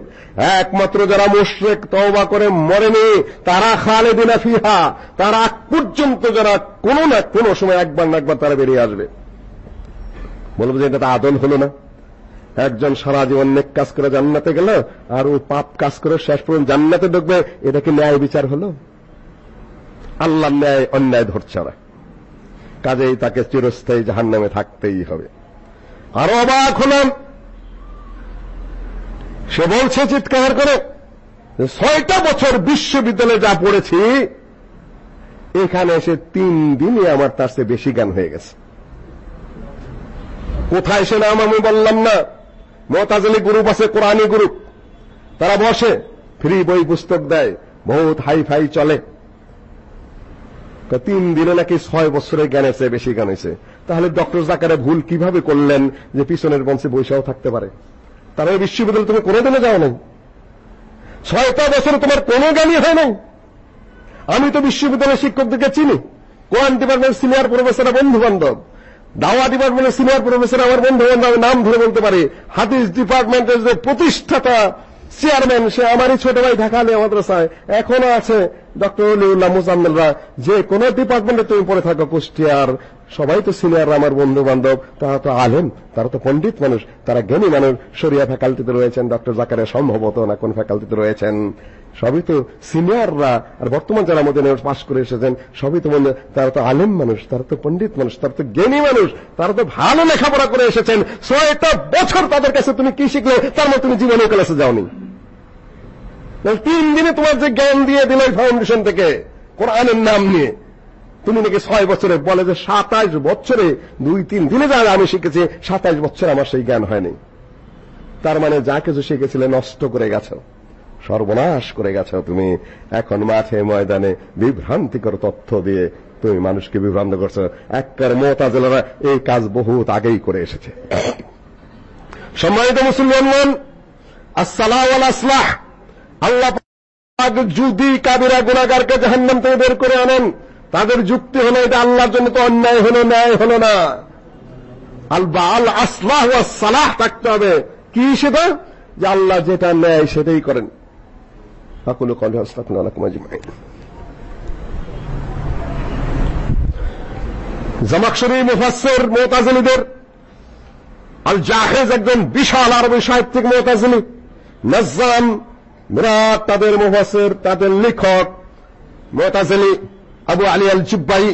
একমাত্র যারা মুশরিক তওবা করে মরেনি, তারা খালেদিনা ফিহা। তারা আগ পর্যন্ত যারা কোনো না কোনো সময় একবার না একবার তারা বেরিয়ে আসবে। বলব যে এটা আদল হলো না। একজন সারা জীবন নেক কাজ করে জান্নাতে গেল, আর ও পাপ কাজ করে শেষ পর্যন্ত জান্নাতে ঢুকবে, এটা কি ন্যায় বিচার হলো? আল্লাহ ন্যায় অন্যায় ধরছে না কাজেই তাকে চিরস্থায়ী জাহান্নামে থাকতেই হবে। আরও অবাক হলাম সে বলছে, চিৎকার করে। ছয়টা বছর বিশ্ববিদ্যালয়ে যা পড়েছি, এখানে এসে তিন দিনে আমার তার চেয়ে বেশি জ্ঞান হয়ে গেছে। কোথায় সে নাম আমি বললাম না। মতাজলি গ্রুপ আছে, কোরআনী গ্রুপ। তারা বসে, ফ্রি বই পুস্তক দেয়, বহুত হাই ফাই চলে তিন দিনে নাকি ছয় বছরের জ্ঞানের চেয়ে বেশি জ্ঞান হয়েছে। তাহলে ডক্টর জাকারে ভুল কীভাবে করলেন যে পিছনের বংশে বৈশাও থাকতে পারে? তারা ওই বিশ্ববিদ্যালয়ে তুমি দিনে যাও নাই। ছয়টা বছরে তোমার কোনো জ্ঞানই হয় নাই। আমি তো বিশ্ববিদ্যালয়ের শিক্ষকদেরকে চিনি। কোরআন ডিপার্টমেন্ট সিনিয়র প্রফেসর বন্ধু বান্ধব। দাওয়া ডিপার্টমেন্টের সিনিয়র প্রফেসর আমার বন্ধু বান্ধব নাম ধরে বলতে পারি। হাদিস ডিপার্টমেন্টের যে প্রতিষ্ঠাতা চেয়ারম্যান, সে আমারই ছোট ভাই ঢাকা আলিয়া মাদ্রাসায়। এখনও আছে ডক্টর অলিউল্লাহ মুজাম্মেলরা। যে কোন ডিপার্টমেন্টে তুমি পড়ে থাকো, কুষ্টিয়ার সবাই তো সিনিয়র আমার বন্ধু বান্ধব তারা তো আলেম, তারা তো পণ্ডিত মানুষ, তারা জ্ঞানী মানুষ। শরিয়া ফ্যাকাল্টিতে রয়েছেন ডক্টর জাকারিয়া, সম্ভবত না কোন ফ্যাকাল্টিতে রয়েছেন। সবই তো সিনিয়ররা, আর বর্তমান যারা আমাদের পাশ করে এসেছেন, সবই তো মনে তারা তো আলেম মানুষ, তারা তো পণ্ডিত মানুষ, তারা তো জ্ঞানী মানুষ, তারা তো ভালো লেখাপড়া করে এসেছেন। ছয়টা বছর তাদের কাছে তুমি কি শিখলে, তার মধ্যে তুমি জীবনে ক্লাসে যাওনি। তিন দিনে তোমার যে জ্ঞান দিয়ে দিল ফাউন্ডেশন থেকে, কোরআনের নাম নিয়ে। তুমি নাকি ছয় বছরে বলে যে সাতাইশ বছরে দুই, তিন দিনে যা আমি শিখেছি, সাতাইশ বছর আমার সেই জ্ঞান হয়নি। তার মানে যা কিছু শিখেছিলে নষ্ট করে গেছো, সর্বনাশ করে গেছো তুমি। এখন মাঠে ময়দানে বিভ্রান্তিকর তথ্য দিয়ে তুমি মানুষকে বিভ্রান্ত করছ। একবার মোতাজেলারা এই কাজ বহুত আগেই করে এসেছে। সম্মানিত মুসলমান আল্লাহ যদি কাবিরা গুণাগারকে জাহান্নাম থেকে বের করে আনেন তাদের যুক্তি হলো এটা আল্লাহর জন্য তো অন্যায় হলো, ন্যায় হলো না। আল বা আল আসলাহ ও সালাহ থাকতে হবে। কি সেটা? যে আল্লাহ যেটা ন্যায় সেটাই করেন। আকুলু কল হাসতাকুন আলাকুম আজমাইন। জামাকশরী মুফাসসির মুতাযিলিদের আল জাহেজ একজন বিশাল আরবি সাহিত্যিক মুতাযিলি নাজ্জাম মিরাত তাদের মুফাসের তাদের লেখক মুতাযিলি আবু আলী আল জুব্বাই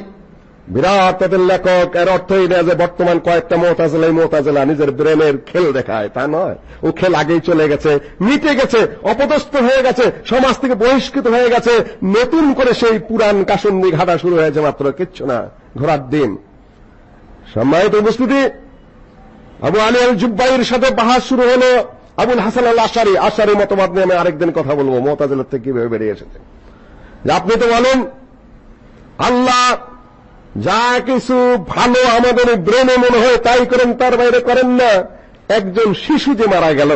বিরাট তাদের লেখক। এর অর্থ এই যে বর্তমান কয়েকটা মোতাজেলা মোতাজেলা নিজের ব্রেনের খেল দেখায়। তা নয়। ও খেল আগেই চলে গেছে, মিটে গেছে, অপদস্থ হয়ে গেছে, সমাজ থেকে বহিষ্কৃত হয়ে গেছে। নতুন করে সেই পুরান কাসন্দি ঘাটা শুরু হয়েছে মাত্র কিচ্ছু না ঘোরার দিন সম্মানিত উপস্থিতি, আবু আলী আল জুব্বাইয়ের সাথে বাহাস শুরু হলো আবুল হাসান আল আশারি আশারি মতবাদ নিয়ে আমি আরেকদিন কথা বলব। মোতাজেলার থেকে কীভাবে বেরিয়ে এসেছে? আপনি তো বলেন আল্লাহ যা কিছু ভালো আমাদের ব্রেনে মনে হয় তাই করেন, তার বাইরে করেন না। একজন শিশু যে মারা গেল,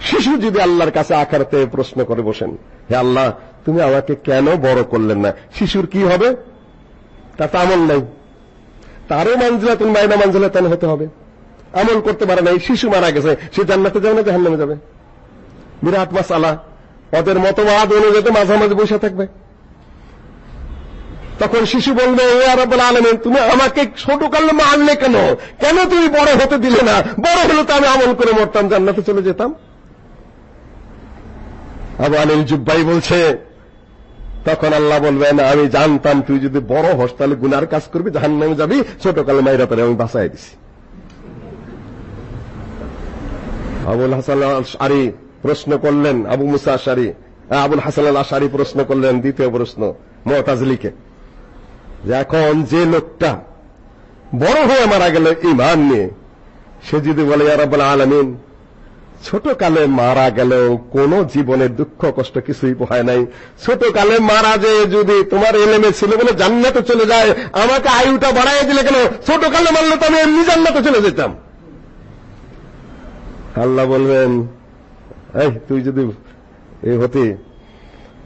শিশু যদি আল্লাহর কাছে আকারতে প্রশ্ন করে বসেন, হে আল্লাহ, তুমি আমাকে কেন বড় করলেন না? শিশুর কি হবে? তা তো আমল নাই। তারও মানজিলা তুমি মাইনা মানজিলা তেন হতে হবে। আমল করতে পারে না এই শিশু মারা গেছে, সে জান্নাতে যাবে না, জাহান্নামে যাবে? বিরাট মাসালা। ওদের মতবাদ অনুযায়ী মাঝামাঝি বসে থাকবে। তখন শিশু বলবে ও আরবুল আলমিন, তুমি আমাকে ছোট কালে মারলে কেন? কেন তুমি বড় হতে দিলে না? বড় হলে তো আমি আমল করে মরতাম, জান্নাতে চলে যেতাম? আবু আনিল জুব্বাই বলছে, তখন আল্লাহ বলবেন, আমি জানতাম তুই যদি বড় হস, তাহলে গুনার কাজ করবি, জাহান্নামে যাবি, ছোট কালে মাইরা পরে আমি বাঁচাই দিছি। আবুল হাসান আশারি প্রশ্ন করলেন, আবু মুসা আশারি আবুল হাসান আশারি প্রশ্ন করলেন, দ্বিতীয় প্রশ্ন মুতাজলিকে যে এখন যে লোকটা বড় হয়ে মারা গেল ইমান নিয়ে, সে যদি বলে ইয়ারাবুল আলমিন ছোট কালে মারা গেলেও কোন জীবনের দুঃখ কষ্ট কিছুই পোহায় নাই। ছোটকালে মারা যে যদি তোমার এলেমে ছিল বলে জান্নাতে চলে যায়, আমাকে আয়ুটা বাড়াই দিলে কেন? ছোটকালে মারলে তো আমি এমনি জান্নাতে চলে যেতাম। আল্লাহ বলবেন, এই, তুই যদি এ হতে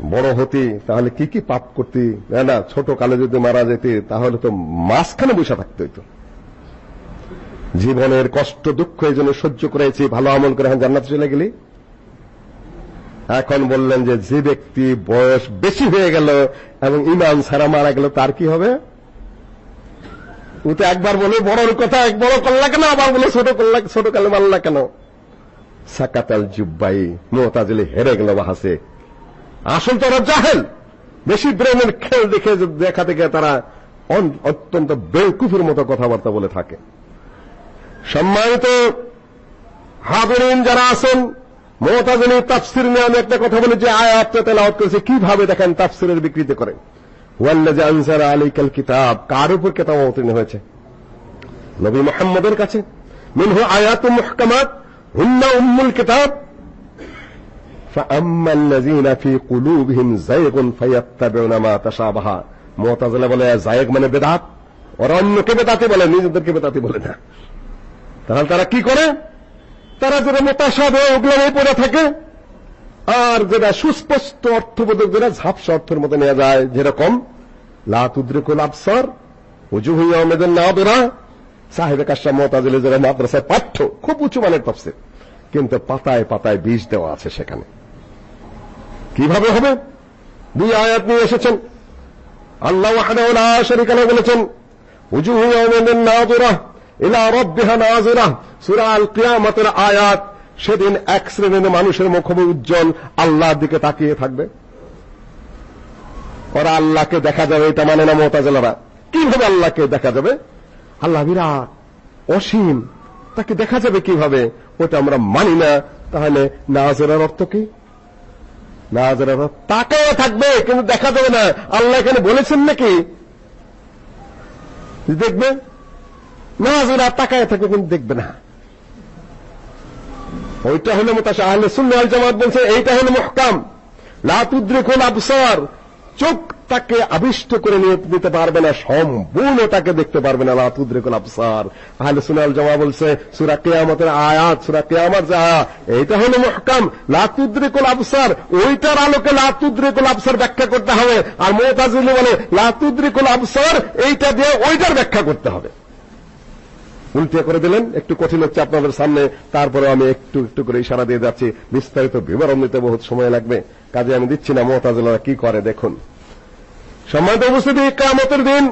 বড় হতি, তাহলে কি কি পাপ করতি? না ছোট কালে যদি মারা যেতে, তাহলে তো মাঝখানে বসে থাকতে হইতো। জীবনের কষ্ট, দুঃখ এই জন্য সহ্য করেছি, ভালো আমল করে জান্নাত চলে গেলি। এখন বললেন যে যে ব্যক্তি বয়স বেশি হয়ে গেল এবং ইমান ছাড়া মারা গেল, তার কি হবে? ও তো একবার বলে, বড়র কথা, এক বড় করলা কেন? আবার বলে, ছোট করলা, ছোট কালে মারলা কেন? সাকাতাল জুব্বাই, মোতাজিলি হেরে গেল বাহাসে। আসল তো ওরা জাহেল। বেশি ব্রেনের খেল দেখে দেখা থেকে তারা অত্যন্ত বেকুফের মতো কথাবার্তা বলে থাকে। সম্মানিত হাবিরিন যারা আছেন মোতাজিলি তাফসির নিয়ে আমি একটা কথা বলি যে আয়াতটা তেলাওয়াত করেছে, কীভাবে দেখেন তাফসিরের বিকৃতি করে? ওয়াল্লাযী আনজালা আলাইকাল কিতাব, কার উপর কিতাব অবতীর্ণ হয়েছে? নবী মুহাম্মদের কাছে। মিনহু হুন্না উম্মুল কিতাব فأما الذين في قلوبهم زيغ فيتبعون ما تشابه মুতাজিলা বলে জায়েগ মানে বেদাত ওরা অন্যকে বেদাতি বলে নিজেদেরকে বেদাতি বলে না তাহলে তারা কি করে তারা যেটা মোতাসাবে ওগুলো পড়ে থাকে আর যেটা সুস্পষ্ট অর্থবোধক যেটা ঝাপসা অর্থের মতো নেওয়া যায় যেরকম লা তুদ্রিকুল আবসার উজুহু ইয়াউমিদিন নাদিরা সাহেবে কাশা মুতাজিলে যারা মাদ্রাসায় পাঠ্য খুব উঁচু মানের তাফসীর কিন্তু পাতায় পাতায় বীজ দেওয়া আছে সেখানে কীভাবে হবে? দুই আয়াত নিয়ে এসেছেন। আল্লাহ ওয়াহদাহু লা শারীকা লাহু বলেছেন, উজুহু ইয়াউমিদিন নাদিরা ইলা রাব্বিহা নাযিরা সূরা আল কিয়ামতের আয়াত, সেদিন এক শ্রেণির মানুষের মুখবে উজ্জ্বল আল্লাহর দিকে তাকিয়ে থাকবে। ওরা আল্লাহকে দেখা যাবে, এটা মানে না মোতাজেলারা কীভাবে আল্লাহকে দেখা যাবে? আল্লাহ বিরাট, অসীম। তাকে দেখা যাবে কীভাবে? ওটা আমরা মানি না। তাহলে নাজেরার অর্থ কি? নাজেরার তাকায় থাকবে, কিন্তু দেখা যাবে না। আল্লাহ এখানে বলেছেন নাকি? দেখবে? নাজেরা তাকায় থাকবে, কিন্তু দেখবে না। ওইটা হলো মোতাশা আহলে সুন্নাহ জামাত বলছে, এইটা হলো মুহকাম। লা তুদরিকুল আবসার। চোখ তাকে আবিষ্ট করে নিতে পারবে না সম্পূর্ণ তাকে দেখতে পারবে না, লা তুদ্রিকুল আবসার। আহলে সুন্নাহ ওয়াল জামাত বলছে, সূরা কিয়ামতের আয়াত, সূরা কিয়ামত যা, এইটা হলো মুহকাম, লা তুদ্রিকুল আবসার। ওইটার আলোকে লা তুদ্রিকুল আবসার ব্যাখ্যা করতে হবে। আর মুতাজিলি বলে, লা তুদ্রিকুল আবসার, এইটা দিয়ে ওইটার ব্যাখ্যা করতে হবে। উল্টে করে দিলেন, একটু কঠিন হচ্ছে আপনাদের সামনে তারপরে আমি একটু একটু করে ইশারা দিয়ে যাচ্ছি। বিস্তারিত বিবরণ নিতে বহুত সময় লাগবে। কাজে আমি দিচ্ছি না, মুতাজিলারা কি করে দেখুন। সম্মানিত উপস্থিতি, কিয়ামতের দিন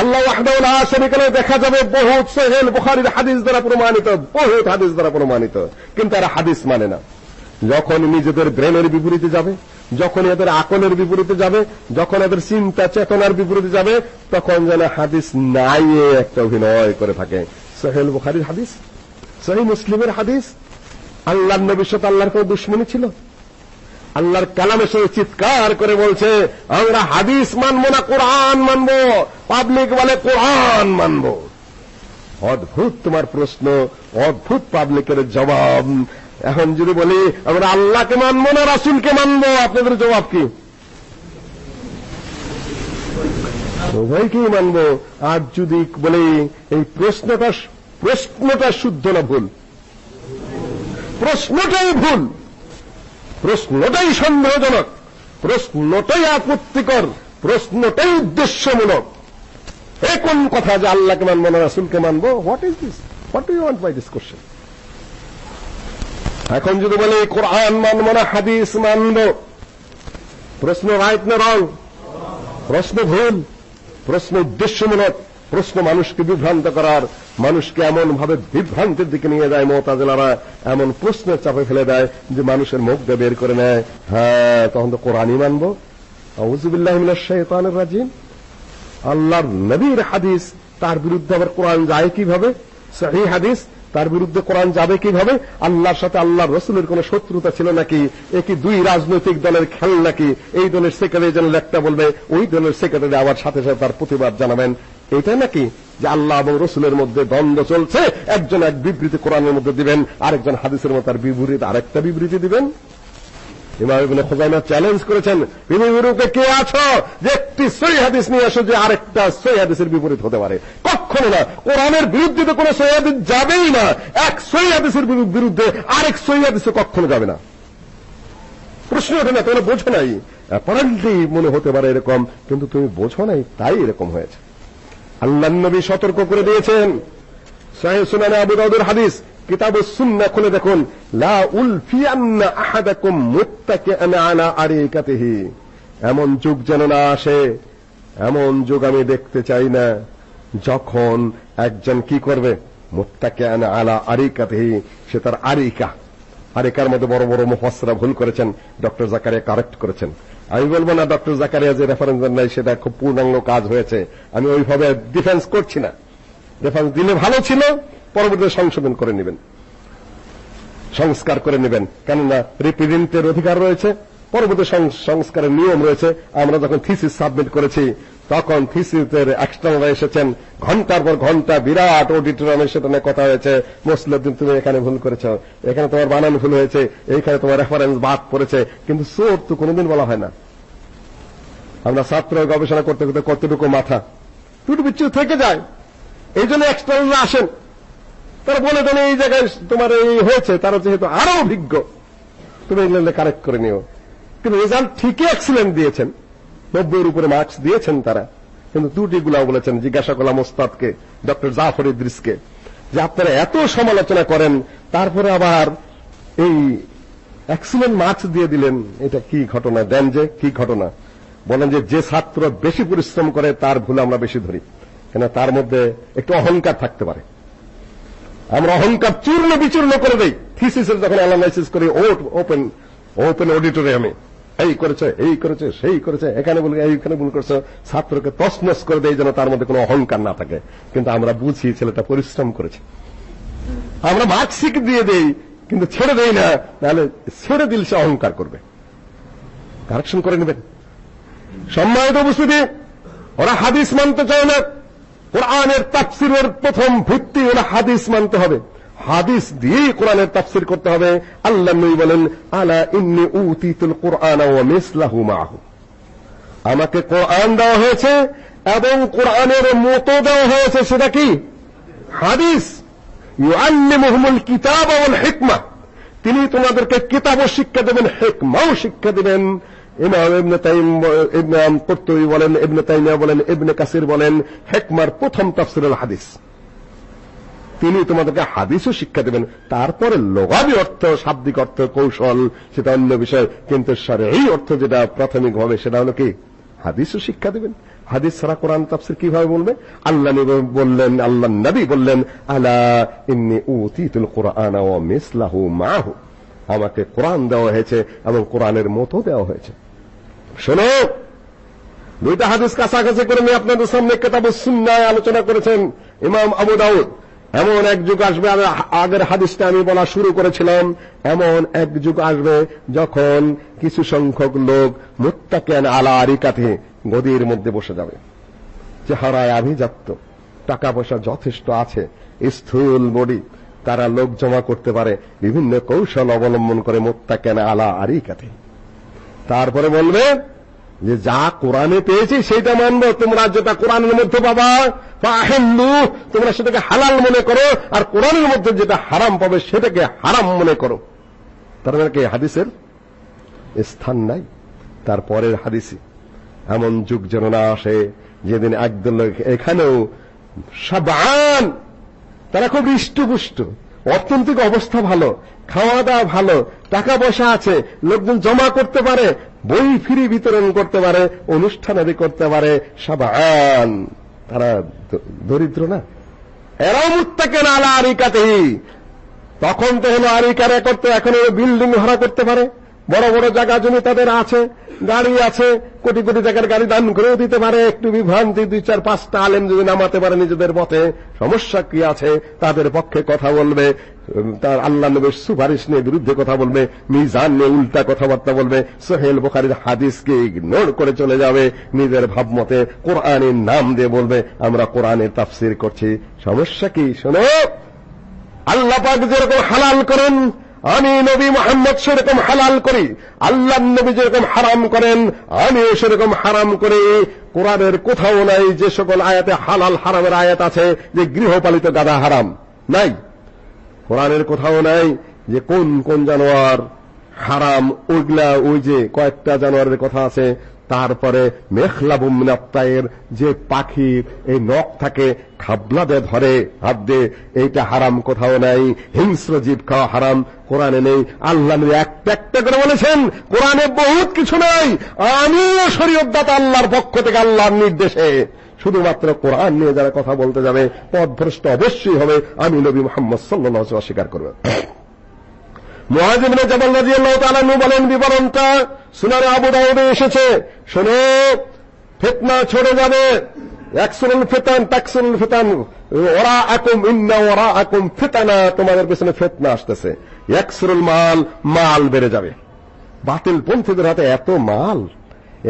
আল্লাহ ওয়াহদাহু লা শারীকা লাহু, দেখা যাবে বহুত সহিহ বুখারীর হাদিস দ্বারা প্রমাণিত বহুত হাদিস দ্বারা প্রমাণিত, কিন্তু এরা হাদিস মানে না। যখন নিজেদের ব্রেনের বিপরীতে যাবে, যখন এদের আকলের বিপরীতে যাবে, যখন এদের চিন্তা চেতনার বিপরীতে যাবে, তখন যেন হাদিস নাই একটা অভিনয় করে থাকে। সহেল বুখারীর হাদিস সহি মুসলিমের হাদিস, আল্লাহর নবীর সাথে আল্লাহর কোনো দুশ্মনী ছিল? আল্লাহর কালামের সঙ্গে চিৎকার করে বলছে, আমরা হাদিস মানব না, কোরআন মানব, পাবলিক বলে কোরআন মানব। অদ্ভুত তোমার প্রশ্ন, অদ্ভুত পাবলিকের জবাব। এখন যদি বলি, আমরা আল্লাহকে মানব না, রাসূলকে মানব, আপনাদের জবাব কি? উভয়কেই মানব। আর যদি বলি, এই প্রশ্নটা প্রশ্নটা শুদ্ধ না ভুল? প্রশ্নটাই ভুল। প্রশ্নটাই সন্দেহজনক, প্রশ্নটাই আপত্তিকর, প্রশ্নটাই উদ্দেশ্যমূলক। এ কোন কথা যে আল্লাহকে মানব না রাসূলকে মানব? What is this what you want by this question এখন যদি বলে, কোরআন মানব না, হাদিস মানব, প্রশ্ন রাইট না রং প্রশ্ন ভুল, প্রশ্ন উদ্দেশ্যমূলক। প্রশ্ন মানুষকে বিভ্রান্ত করার, মানুষকে এমন ভাবে বিভ্রান্তির দিকে নিয়ে যায় মোতাজিলারা, এমন প্রশ্নের চাপে ফেলে দেয় যে মানুষের মুখ দিয়ে বের করে নেয়। হ্যাঁ তখন তো কোরআনই মানব। শাইতানির রাজিম। আল্লাহর নবীর হাদিস, তার বিরুদ্ধে আবার কোরআন যায় কীভাবে? সহিহ হাদিস, তার বিরুদ্ধে কোরআন যাবে কীভাবে? আল্লাহর সাথে আল্লাহর রসুলের কোন শত্রুতা ছিল নাকি? এ কি দুই রাজনৈতিক দলের খেল নাকি? এই দলের সেক্রেটারি যেন একটা বলবে, ওই দলের সেক্রেটারি আবার সাথে সাথে তার প্রতিবাদ জানাবেন। এটা নাকি? যে আল্লাহ এবং রসুলের মধ্যে দ্বন্দ্ব চলছে, একজন এক বিবৃতি কোরআনের মধ্যে দিবেন, আরেকজন হাদিসের মধ্যে তার বিবৃতি আরেকটা বিবৃতি দিবেন। ইমাম ইবনে খুজাইমা চ্যালেঞ্জ করেছেন বিবৃতিকে কে আছো? যে একটি সহি হাদিস নিয়ে আসো যে আরেকটা সহি হাদিসের বিপরীত হতে পারে। কখনো না। কোরআনের বিরুদ্ধে তো কোনো সহি হাদিস যাবেই না। এক সহি হাদিসের বিরুদ্ধে আরেক সহি হাদিসে কখনো যাবে না। প্রশ্ন ওঠে না, তোমরা বোঝো নাই? অ্যাপারেন্টলি মনে হতে পারে এরকম, কিন্তু তুমি বোঝো নাই, তাই এরকম হয়েছে। আল্লাহ নবী সতর্ক করে দিয়েছেন। সহিহ সুনানে আবু দাউদের হাদিস, কিতাবুস সুন্নাহ খুলে দেখুন। লা উলফিয়ান্না আহাদাকুম মুত্তাকিআন আলা আরিকাতিহি। এমন যুগ যেন না আসে, এমন যুগ আমি দেখতে চাই না, যখন একজন কি করবে? মুত্তাকিআন আলা আরিকাতিহি, সে তার আরিকা। আরিকার মধ্যে বড় বড় মুফাসসিরা ভুল করেছেন, ডক্টর জাকারিয়া কারেক্ট করেছেন। আমি বলব না, ডক্টর জাকারিয়া যে রেফারেন্স দেন নাই, সেটা খুব পূর্ণাঙ্গ কাজ হয়েছে। আমি ওইভাবে ডিফেন্স করছি না। রেফারেন্স দিলে ভালো ছিল, পরবর্তীতে সংশোধন করে নেবেন। সংস্কার করে নেবেন। কেননা রিপ্রেজেন্টের অধিকার রয়েছে, পরবর্তী সংস্কারের নিয়ম রয়েছে। আমরা যখন থিসিস সাবমিট করেছি তখন থিসিসের এক্সটার্নাল এসেছেন, ঘণ্টার পর ঘণ্টা বিরাট অডিটোরিয়ামে সেটা নিয়ে কথা হয়েছে, মুসলিম তুমি এখানে ভুল করেছ, এখানে তোমার বানান ভুল হয়েছে, এইখানে তোমার রেফারেন্স বাদ পড়েছে, কিন্তু সোর তো কোনোদিন বলা হয় না। আমরা ছাত্র গবেষণা করতে করতে কতটুকু মাথা টুটু বিচ্ছু থেকে যায়। এই জন্য এক্সটার্নাল আসেন। তারা বলে দেন, এই জায়গায় তোমার এই হয়েছে, তারা যেহেতু আরও অভিজ্ঞ, তুমি এগুলো কারেক্ট করে নিও। কিন্তু রেজাল্ট ঠিকই এক্সিলেন্ট দিয়েছেন। নব্বইয়ের উপরে মার্কস দিয়েছেন তারা। কিন্তু ত্রুটিগুলাও বলেছেন, জিজ্ঞাসা করলাম ওস্তাদকে, ডক্টর জাফর ইদ্রিসকে, যে আপনারা এত সমালোচনা করেন, তারপরে আবার এই এক্সিলেন্ট মার্কস দিয়ে দিলেন, এটা কি ঘটনা? দেন যে, কি ঘটনা? বলেন যে যে ছাত্র বেশি পরিশ্রম করে, তার ভুল আমরা বেশি ধরি। কেন তার মধ্যে একটু অহংকার থাকতে পারে। আমরা অহংকার চূর্ণ বিচূর্ণ করে দেই। থিসিসের যখন অ্যানালাইসিস করি ওপেন ওপেন অডিটোরিয়ামে এই করেছে এই করেছে, সেই করেছে, এখানে বলে এইখানে ভুল করেছে। ছাত্রকে তসনস করে দেয় যেন তার মধ্যে কোনো অহংকার না থাকে। কিন্তু আমরা বুঝি ছেলেটা পরিশ্রম করেছে। আমরা মার্কশিট দিয়ে দেই, কিন্তু ছেড়ে দেই না তাহলে ছেড়ে দিল সে অহংকার করবে। কারেকশন করে নেবেন। সম্মানিত উপস্থিতি, ওরা হাদিস মানতে চায় না। ওরা কোরআনের তাফসিরের প্রথম ভিত্তি ওরা হাদিস মানতে হবে। হাদিস দিয়েই কোরআনের তাফসির করতে হবে। আল্লাহ নবী বলেন, আলা ইন্নি উতিতুল কোরআন ওয়া মিসলাহু মাহু আমাকে কোরআন দেওয়া হয়েছে এবং কোরআনের মতো দেওয়া হয়েছে সেটা কি? হাদিস। ইউআল্লিমুহুমুল কিতাব ওয়াল হিকমা। তিনি তোমাদেরকে কিতাবও শিক্ষা দেবেন, হিকমাও শিক্ষা দেবেন। ইমাম ইবনে তাইম ইমাম কুরতুবী বলেন, ইবনে তাইমিয়া বলেন, ইবনে কাসির বলেন, হিকমার প্রথম তাফসীরুল হাদিস। তিনি তোমাদেরকে হাদিসও শিক্ষা দেবেন। তারপরে লোগাবি অর্থ, শাব্দিক অর্থ, কৌশল, সেটা অন্য বিষয়, কিন্তু এই অর্থ যেটা প্রাথমিকভাবে, সেটা হলো কি? হাদিসও শিক্ষা দেবেন। হাদিস ছাড়া কোরআন তাফসির কীভাবে বলবে? আল্লাহ বললেন, আল্লাহ নবী বললেন, আলা ইন্নি উতিতুল কোরআন ওয়া মিসলাহু মাহু। আমাকে কোরআন দেওয়া হয়েছে এবং কোরআনের মতো দেওয়া হয়েছে। শোনো, দুইটা হাদিস কাছাকাছি করে আমি আপনাদের সামনে কেতাবুস সুন্নাহ আলোচনা করেছেন ইমাম আবু দাউদ। এমন এক যুগ আসবে আগের হাদিসটা আমি বলা শুরু করেছিলাম, এমন এক যুগ আসবে যখন কিছু সংখ্যক লোক মুত্তাকিয়ান আলা আরিকাতে গদির মধ্যে বসে যাবে। চেহারায় আভিজাত্য টাকা পয়সা যথেষ্ট আছে, স্থূল বডি, তারা লোক জমা করতে পারে, বিভিন্ন কৌশল অবলম্বন করে মুত্তাকিয়ান আলা আরিকাতে। তারপরে বলবে যে যা কোরআনে পেয়েছি সেটা মানব। তোমরা যেটা কোরআনের মধ্যে পাবা ফাহিল্লু তোমরা সেটাকে হালাল মনে করো, আর কোরআনের মধ্যে যেটা হারাম পাবে সেটাকে হারাম মনে করো। তার মানে কি, হাদিসের স্থান নাই। তারপরের হাদিসে এমন যুগ যেন না আসে, যেদিন একদল এখানেও সাবান, তারা খুব হৃষ্টপুষ্ট অর্থনৈতিক অবস্থা ভালো, খাওয়া দাওয়া ভালো, টাকা পয়সা আছে, লোকজন জমা করতে পারে বই ফিরি বিতরণ করতে পারে, অনুষ্ঠান আদি করতে পারে, সাবান। তারা দরিদ্র না? এরাও মুত্তাকেন আলা আরিকাতেই তখন তো হলো আরিকার করতে এখন বিল্ডিং ভাড়া করতে পারে। বড় বড় জায়গা জমি তাদের আছে, গাড়ি আছে, কোটি কোটি টাকার গাড়ি দান করেও দিতে পারে, একটু বিভ্রান্তি, দুই চার পাঁচটা আলেম যদি নামাতে পারে নিজেদের পথে, সমস্যা কি আছে, তাদের পক্ষে কথা বলবে তার আল্লাহ নবীর সুপারিশ নিয়ে বিরুদ্ধে কথা বলবে, মিজান নিয়ে উল্টা কথাবার্তা বলবে, সোহেল বোখারির হাদিসকে ইগনোর করে চলে যাবে, নিজের ভাবমতে কোরআনের নাম দিয়ে বলবে, আমরা কোরআনের তাফসির করছি, সমস্যা কি? শোনো, আল্লাহ পাক যেরকম হালাল করেন আমি নবী মোহাম্মদ সেরকম হালাল করি, আল্লাহ নবী যেরকম হারাম করেন, আমিও সেরকম হারাম করি। কোরআনের কোথাও নাই যে সকল আয়াতে হালাল হারামের আয়াত আছে, যে গৃহপালিত গাদা হারাম। নাই। কোরআনের কোথাও নাই যে কোন কোন জানোয়ার হারাম, ওইগুলা ওই যে কয়েকটা জানোয়ারের কথা আছে তারপরে মেখলাবুম মিনাত্তায়ের যে পাখির এই নখ থাকে খাবলা দিয়ে ধরে, হাত দিয়ে, এইটা হারাম কোথাও নাই, হিংস্র জীব খাওয়া হারাম, কোরআনে নেই, আল্লাহ একটা একটা করে বলেছেন, কোরআনে বহুত কিছু নাই আমিও শরীয়তদাতা আল্লাহর পক্ষ থেকে আল্লাহর নির্দেশে, শুধুমাত্র কোরআন নিয়ে যারা কথা বলতে যাবে, পথভ্রষ্ট অবশ্যই হবে, আমি নবী মোহাম্মদ আলাইহি অস্বীকার করবে মুআজ ইবনে জাবাল রাদিয়াল্লাহু তাআলা বলেন, বিবরণটা সুনানে আবু দাউদে এসেছে। শুনে, ফিতনা ছড়ে যাবে। একসুরুল ফিতান তাকসুরুল ফিতান ওরা আকুম ইন্না ওরা আকুম ফিতানা, তোমাদের পেছনে ফিতনা আসতেছে। একসুরুল মাল মাল বেড়ে যাবে। বাতিল পন্থীদের হাতে এত মাল,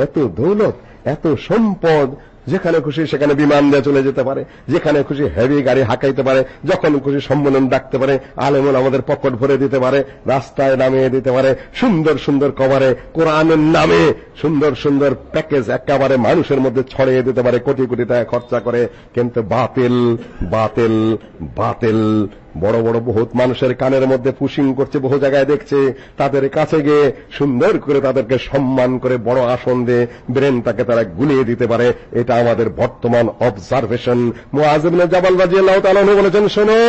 এত দৌলত, এত সম্পদ যেখানে খুশি সেখানে বিমান দিয়ে চলে যেতে পারে। যেখানে খুশি হেভি গাড়ি হাঁকাইতে পারে। যখন খুশি সম্মেলন ডাকতে পারে। আলেমুল আমাদের পকেট ভরে দিতে পারে। রাস্তায় নামিয়ে দিতে পারে। সুন্দর সুন্দর কভারে, কোরআনের নামে সুন্দর সুন্দর প্যাকেজ একেবারে মানুষের মধ্যে ছড়িয়ে দিতে পারে। কোটি কোটি টাকা খরচা করে। কিন্তু বাতিল বাতিল বাতিল বড় বড় বহুত মানুষের কানের মধ্যে পুশিং করছে, বহু জায়গায় দেখছে, তাদের কাছে গিয়ে সুন্দর করে তাদেরকে সম্মান করে বড় আসন দিয়ে ব্রেনটাকে তারা গুলিয়ে দিতে পারে। এটা আমাদের বর্তমান অবজারভেশন মুআজ ইবনে জাবাল রাদিয়াল্লাহু তাআলা বলেছেন, শোনো,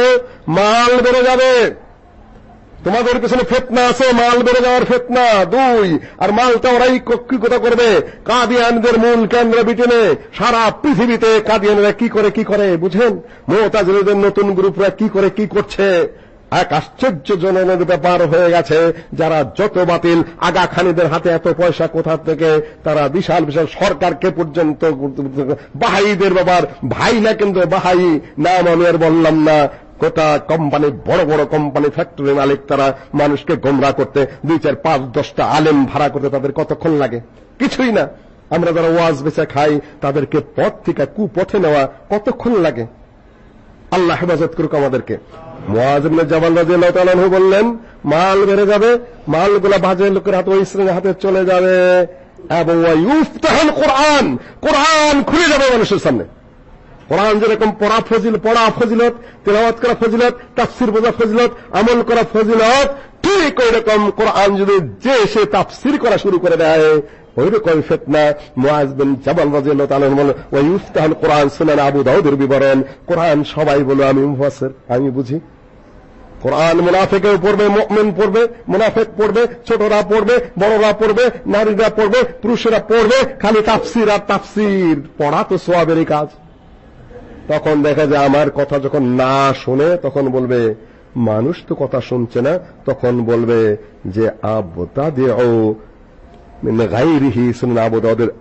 মাল বেড়ে যাবে। তোমাদের পেছনে ফেতনা আছে, মাল বেড়ে যাওয়ার ফেতনা, দুই। আর মালটা ওরাই কক্ষিকতা করবে। কাদিয়ানদের মূল কেন্দ্র ব্রিটেনে সারা পৃথিবীতে কাদিয়ানরা কি করে কি করে, বুঝেন? মোতাজিলদের নতুন গ্রুপরা কি করে, কি করছে? এক আশ্চর্যজনক ব্যাপার হয়ে গেছে, যারা যত বাতিল আগা খানিদের হাতে এত পয়সা কোথা থেকে, তারা বিশাল বিশাল সরকারকে পর্যন্ত বাহাইদের ব্যাপার। ভাই না কিন্তু বাহাই, নাম আমি আর বললাম না। গোটা কোম্পানি, বড় বড় কোম্পানি ফ্যাক্টরি মালিক তারা মানুষকে গোমরা করতে দুই চার পাঁচ দশটা আলেম ভাড়া করতে তাদের কতক্ষণ লাগে? কিছুই না। আমরা যারা ওয়াজ বেচে খাই, তাদেরকে পথ থেকে কুপথে নেওয়া কতক্ষণ লাগে? আল্লাহ হেফাজত করুক আমাদেরকে। তাআলা বললেন, মাল বেড়ে যাবে, মালগুলো বাজে লোকের হাতে, ওই শ্রেণির হাতে চলে যাবে। এবং কোরআন কোরআন খুলে যাবে মানুষের সামনে। কোরআন যেরকম পড়া ফজিল, পড়া ফজিলত, তেলাওয়াত করা ফজিলত, তাফসির বোঝা ফজিলত, আমল করা ফজিলত, ঠিক ওই রকম কোরআন যদি যে সে তাফসির করা শুরু করে দেয় ওই ফিতনা বিন বলেন কোরআন আবু দাউদের বিবরণ। কোরআন সবাই বলে, আমি আমি বুঝি। কোরআন মুনাফিকেও পড়বে, মুমিন পড়বে, মুনাফিক পড়বে, ছোটরা পড়বে, বড়রা পড়বে, নারীরা পড়বে, পুরুষেরা পড়বে, খালি তাফসির আর তাফসির, পড়া তো সোয়াবেরই কাজ। তখন দেখা যায় আমার কথা যখন না শুনে, তখন বলবে, মানুষ তো কথা শুনছে না। তখন বলবে যে মিন গায়রিহি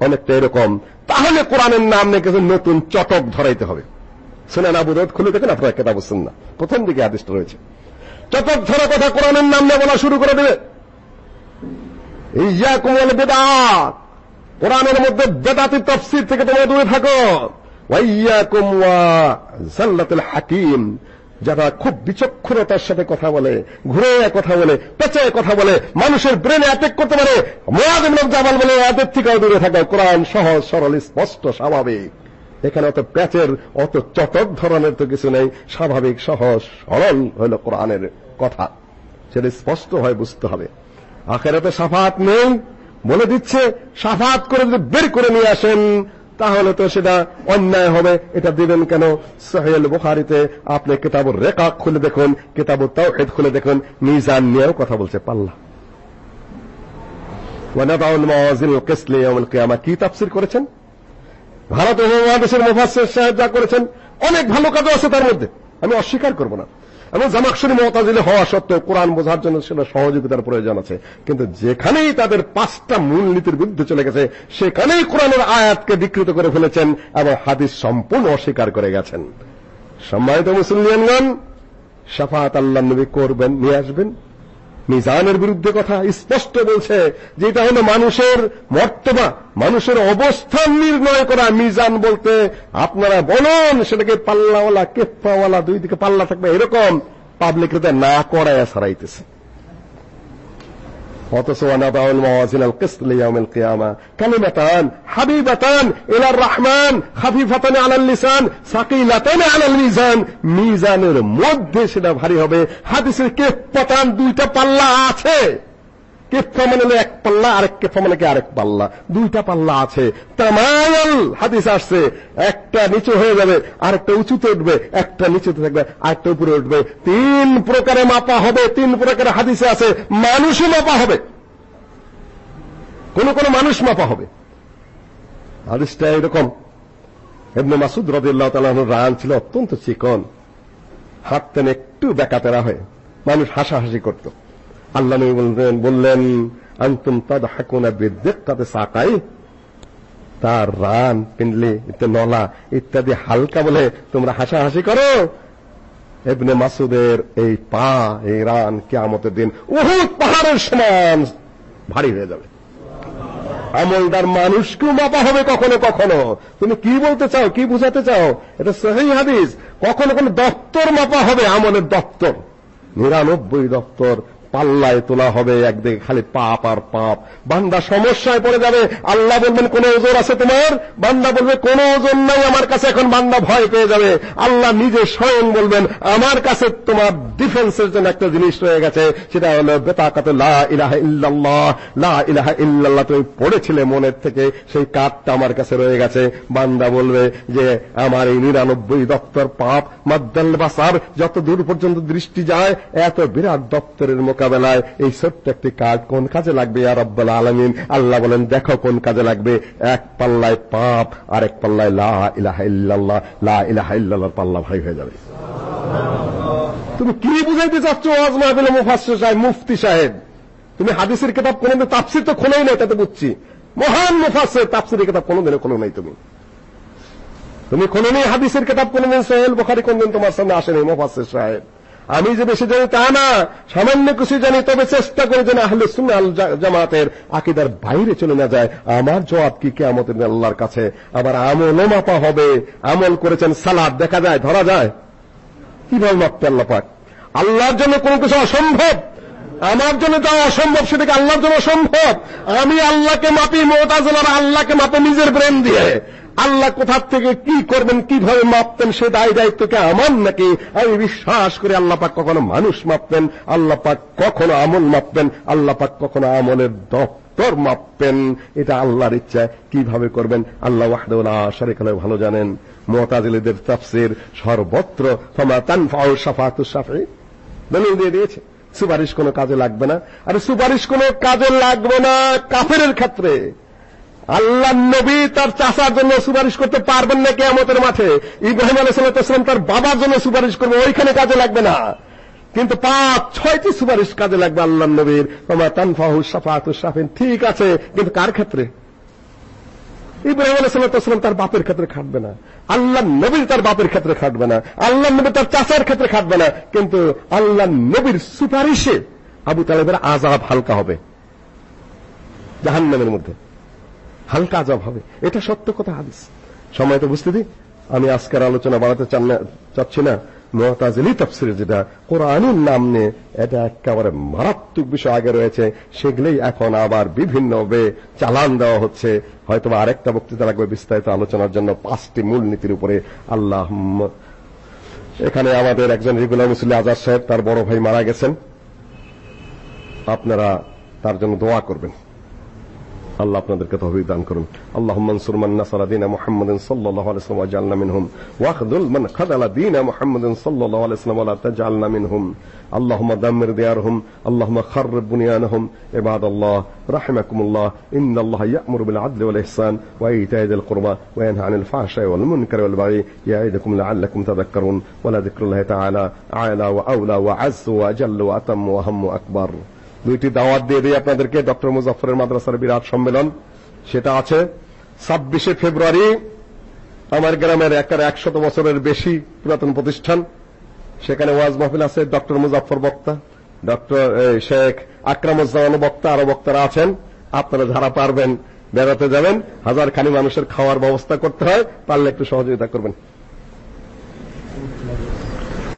অনেকটা এরকম। তাহলে কোরআনের নাম নিয়ে নতুন চটক ধরাইতে হবে। খুলে দেখেন আপনারা সুন্নাহ। প্রথম দিকে হাদিসটা রয়েছে। চটক ধরা কথা কোরআনের নাম নিয়ে বলা শুরু করে দেবে। ইয়াকুম ওয়াল বিদআত। কোরআনের মধ্যে বেদাতি তাফসীর থেকে তোমরা দূরে থাকো। ওয়াইয়াকুম ওয়া জাল্লাতুল হাকিম। যারা খুব বিচক্ষণতার সাথে কথা বলে, ঘুরে কথা বলে, পেঁচায় কথা বলে, মানুষের ব্রেনে অ্যাটাক করতে পারে মুয়াজ ইবনে জামাল বলে এদের থেকেও দূরে থাকা কোরআন সহজ, সরল, স্পষ্ট, স্বাভাবিক। এখানে অত প্যাচের, অত চটক ধরনের তো কিছু নেই, স্বাভাবিক, সহজ, সরল হলো কোরআনের কথা। সেটা স্পষ্ট হয়, বুঝতে হবে। আখেরাতে সাফাত নেই, বলে দিচ্ছে, সাফাত করে যদি বের করে নিয়ে আসেন তাহলে তো সেটা অন্যায় হবে এটা দিবেন কেন সহিল বুখারীতে আপনি কিতাবুর রেকাক খুলে দেখুন কিতাবুত তাওহীদ খুলে দেখুন মিজান নিয়েও কথা বলছে পাল্লা ونضع الموازين القسط ليوم القيامة কি তাফসীর করেছেন ভারত উপমহাদেশের মুফাসসির সাহেব যা করেছেন অনেক ভালো কাজ আছে তার মধ্যে আমি অস্বীকার করব না এবং জামাকশরী মতাজিলে হওয়া সত্ত্বেও কোরআন বোঝার জন্য সেটা সহযোগিতার প্রয়োজন আছে। কিন্তু যেখানেই তাদের পাঁচটা মূলনীতির বিরুদ্ধে চলে গেছে, সেখানেই কোরআনের আয়াতকে বিকৃত করে ফেলেছেন এবং হাদিস সম্পূর্ণ অস্বীকার করে গেছেন। সম্মানিত মুসলিমগণ শাফাত আল্লাহ নবী করবেন, নিয়ে আসবেন। মিজানের বিরুদ্ধে কথা স্পষ্ট বলছে যে এটা হলো মানুষের মর্তবা, মানুষের অবস্থান নির্ণয় করা মিজান বলতে। আপনারা বলুন, সেটাকে পাল্লাওয়ালা, কেফাওয়ালা, দুই দিকে পাল্লা থাকবে, এরকম পাবলিক না করায় সারাইতেছে। অথচ ওয়ানাদাউল মাওয়াজিন আল কিসত লিয়াউমিল কিয়ামা কালিমাতান হাবিবাতান ইলার রহমান খাফিফাতান আলাল লিসান সাকিলাতান আলাল মিজান মিজানের মধ্যে সেটা ভারী হবে। হাদিসের কেফাতান দুইটা পাল্লা আছে। কেফা মানে এক পাল্লা, আরেক কেফা মানে আরেক পাল্লা? দুইটা পাল্লা আছে। তামায়াল হাদিস আসছে, একটা নিচু হয়ে যাবে, আরেকটা উঁচুতে উঠবে, একটা নিচুতে থাকবে, আরেকটা উপরে উঠবে। তিন প্রকারে মাপা হবে, তিন প্রকারে হাদিসে আছে মানুষও মাপা হবে। কোন কোন মানুষ মাপা হবে। হাদিসটা এরকম। এমনি মাসুদ রাদিয়াল্লাহু রান ছিল অত্যন্ত চিকন। হাঁটতেন একটু বেকাতেরা হয়ে মানুষ হাসাহাসি করত। আল্লাহ নবী বললেন বললেন, আনতুম তাদহাকুনা বিদিক্কাতি সাকাই। তার রান ইত্যাদি নলা, ইত্যাদি হালকা বলে তোমরা হাসাহাসি করো। ইবনে মাসুদের এই পা, এই রান কিয়ামতের দিন উহুদ পাহাড়ের সমান ভারী হয়ে যাবে। আমলদার মানুষকেও মাপা হবে কখনো কখনো। তুমি কি বলতে চাও, কি বুঝাতে চাও? এটা সহি হাদিস। কখনো কোনো দপ্তর মাপা হবে আমলের দপ্তর। নিরানব্বই দপ্তর পাল্লায় তোলা হবে, একদিকে খালি পাপ আর পাপ। বান্দা সমস্যায় পড়ে যাবে, আল্লাহ বলবেন, কোন ওজন আছে তোমার? বান্দা বলবে, কোন ওজন নাই, আমার কাছে এখন বান্দা ভয় পেয়ে যাবে। আল্লাহ নিজে স্বয়ং বলবেন, আমার কাছে তোমার ডিফেন্সের জন্য একটা জিনিস রয়ে গেছে, সেটা হলো বেতাকাতে লা ইলাহা ইল্লাল্লাহ। লা ইলাহা ইল্লাল্লাহ তুমি পড়েছিলে মনের থেকে, সেই কাঠটা আমার কাছে রয়ে গেছে। বান্দা বলবে যে, আমার এই নিরানব্বই দপ্তর পাপ, মাদ্দাল বাসার যত দূর পর্যন্ত দৃষ্টি যায়, এত বিরাট দপ্তরের মোকাবেলায় এই ছোট্ট একটি কাজ কোন কাজে লাগবে আর রাব্বুল আলামিন? আল্লাহ বলেন, দেখো কোন কাজে লাগবে। এক পাল্লায় পাপ আর এক পাল্লায় লা ইলাহা ইল্লাল্লাহ। লা ইলাহা পাল্লা ভাই হয়ে যাবে। তুমি কি বুঝাইতে চাচ্ছ ওয়াজ সাহেব, মুফতি সাহেব? তুমি হাদিসের কিতাব কোনদিন তাফসীর তো খোলাই নাই, তাতে বুঝছি। মহান মুফাসসির, তাফসীরের কিতাব কোনদিন খোলো নাই তুমি। তুমি কোনদিন হাদিসের কিতাব কোনদিন সহিহ বুখারী কোনদিন তোমার সামনে আসেনি মুফাসসির সাহেব। আমি যে বেশি জানি তা না, সামান্য কিছু জানি, তবে চেষ্টা করে যেন আহলে সুন্নাহ আল জামাতের আকীদার বাইরে চলে না যায়। আমার জবাব কি কিয়ামতের আল্লাহর কাছে? আবার আমলও মাপা হবে। আমল করেছেন সালাদ, দেখা যায়, ধরা যায়। কীভাবে মাপতে আল্লাহ পাক? আল্লাহর জন্য কোনো কিছু অসম্ভব। আমার জন্য যা অসম্ভব সেটাকে আল্লাহর জন্য সম্ভব আমি আল্লাহকে মাপি, মোতাজলারা আল্লাহকে মাপে নিজের ব্রেন দিয়ে। আল্লাহ কোথা থেকে কি করবেন, কীভাবে মাপতেন, সে দায় দায়িত্বকে আমার নাকি? আমি বিশ্বাস করে আল্লাহ পাক কখনো মানুষ মাপতেন, আল্লাহ পাক কখনো আমল মাপতেন, আল্লাহ পাক কখনো আমলের দপ্তর মাপবেন এটা আল্লাহর ইচ্ছা। কীভাবে করবেন? আল্লাহ ওয়াহদাহু লা শারীকা ভালো জানেন। মুতাজিলীদের তাফসীর সর্বত্র, ফামা তানফাউ শাফাআতু শাফি দলিল দিয়ে দিয়েছে, সুপারিশ কোনো কাজে লাগবে না। আর সুপারিশ কোনো কাজে লাগবে না, কাফেরের ক্ষেত্রে। আল্লাহ নবী তার চাচার জন্য সুপারিশ করতে পারবেন না কেয়ামতের মাঠে। ইব্রাহিম আলাইহিসসালাম তার বাবার জন্য সুপারিশ করবে, ওইখানে কাজে লাগবে না। কিন্তু পাঁচ, ছয়টি সুপারিশ কাজে লাগবে আল্লাহ নবীর। তোমা তানফাহু শাফাআতু শাফিন। ঠিক আছে, কিন্তু কার ক্ষেত্রে? ইব্রাহিম আলাইহিসসালাম তার বাপের ক্ষেত্রে খাটবে না। আল্লাহ নবীর তার বাপের ক্ষেত্রে খাটবে না। আল্লাহ নবী তার চাচার ক্ষেত্রে খাটবে না। কিন্তু আল্লাহ নবীর সুপারিশে আবু তালেবের আযাব হালকা হবে। জাহান্নামের মধ্যে। হালকা আজাব হবে। এটা সত্য কথা হাদিস। সময় তো বুঝতে দিই আমি আজকের আলোচনা বাড়াতে চাচ্ছি না। মুতাজিলি তাফসির যেটা কোরআনের নাম নিয়ে এটা একেবারে মারাত্মক বিষয় আগে রয়েছে, সেগুলোই এখন আবার বিভিন্ন ভাবে চালান দেওয়া হচ্ছে। হয়তো আরেকটা বক্তৃতা লাগবে বিস্তারিত আলোচনার জন্য পাঁচটি মূল নীতির উপরে। আল্লাহ এখানে আমাদের একজন রেগুলার মুসলি আজাদ সাহেব, তার বড় ভাই মারা গেছেন। আপনারা তার জন্য দোয়া করবেন। আল্লাহ আপনাদেরকে তৌফিক দান করুন আল্লাহুম্মা আনসুর মান নাসারা দীন মুহাম্মাদিন সাল্লাল্লাহু আলাইহি ওয়াসাল্লাম ওয়াজআলনা মিনহুম ওয়াখযুল মান খাযালা দীন মুহাম্মাদিন সাল্লাল্লাহু আলাইহি ওয়াসাল্লাম ওয়া লা তাজআলনা মিনহুম اللهم دمر ديارهم اللهم خرب بنيانهم عباد الله رحمكم الله إن الله يأمر بالعدل والإحسان وإيتاء ذي القربى وينهى عن الفحشاء والمنكر والبغي يعظكم لعلكم تذكرون ولذكر الله تعالى أعلى وأولى وعز وأجل وأتم وهم أكبر দুইটি দাওয়াত দিয়ে দিই আপনাদেরকে, ডক্টর মুজাফরের মাদ্রাসার বিরাট সম্মেলন, সেটা আছে। ছাব্বিশে ফেব্রুয়ারি, আমার গ্রামের একটা একশত বছরের বেশি পুরাতন প্রতিষ্ঠান, সেখানে ওয়াজ মাহফিল আছে, ডক্টর মুজাফর বক্তা, ডক্টর শেখ আকরামুজ্জামান বক্তা, আরও বক্তারা আছেন। আপনারা যারা পারবেন বেড়াতে যাবেন হাজার খানি মানুষের খাওয়ার ব্যবস্থা করতে হয়, পারলে একটু সহযোগিতা করবেন।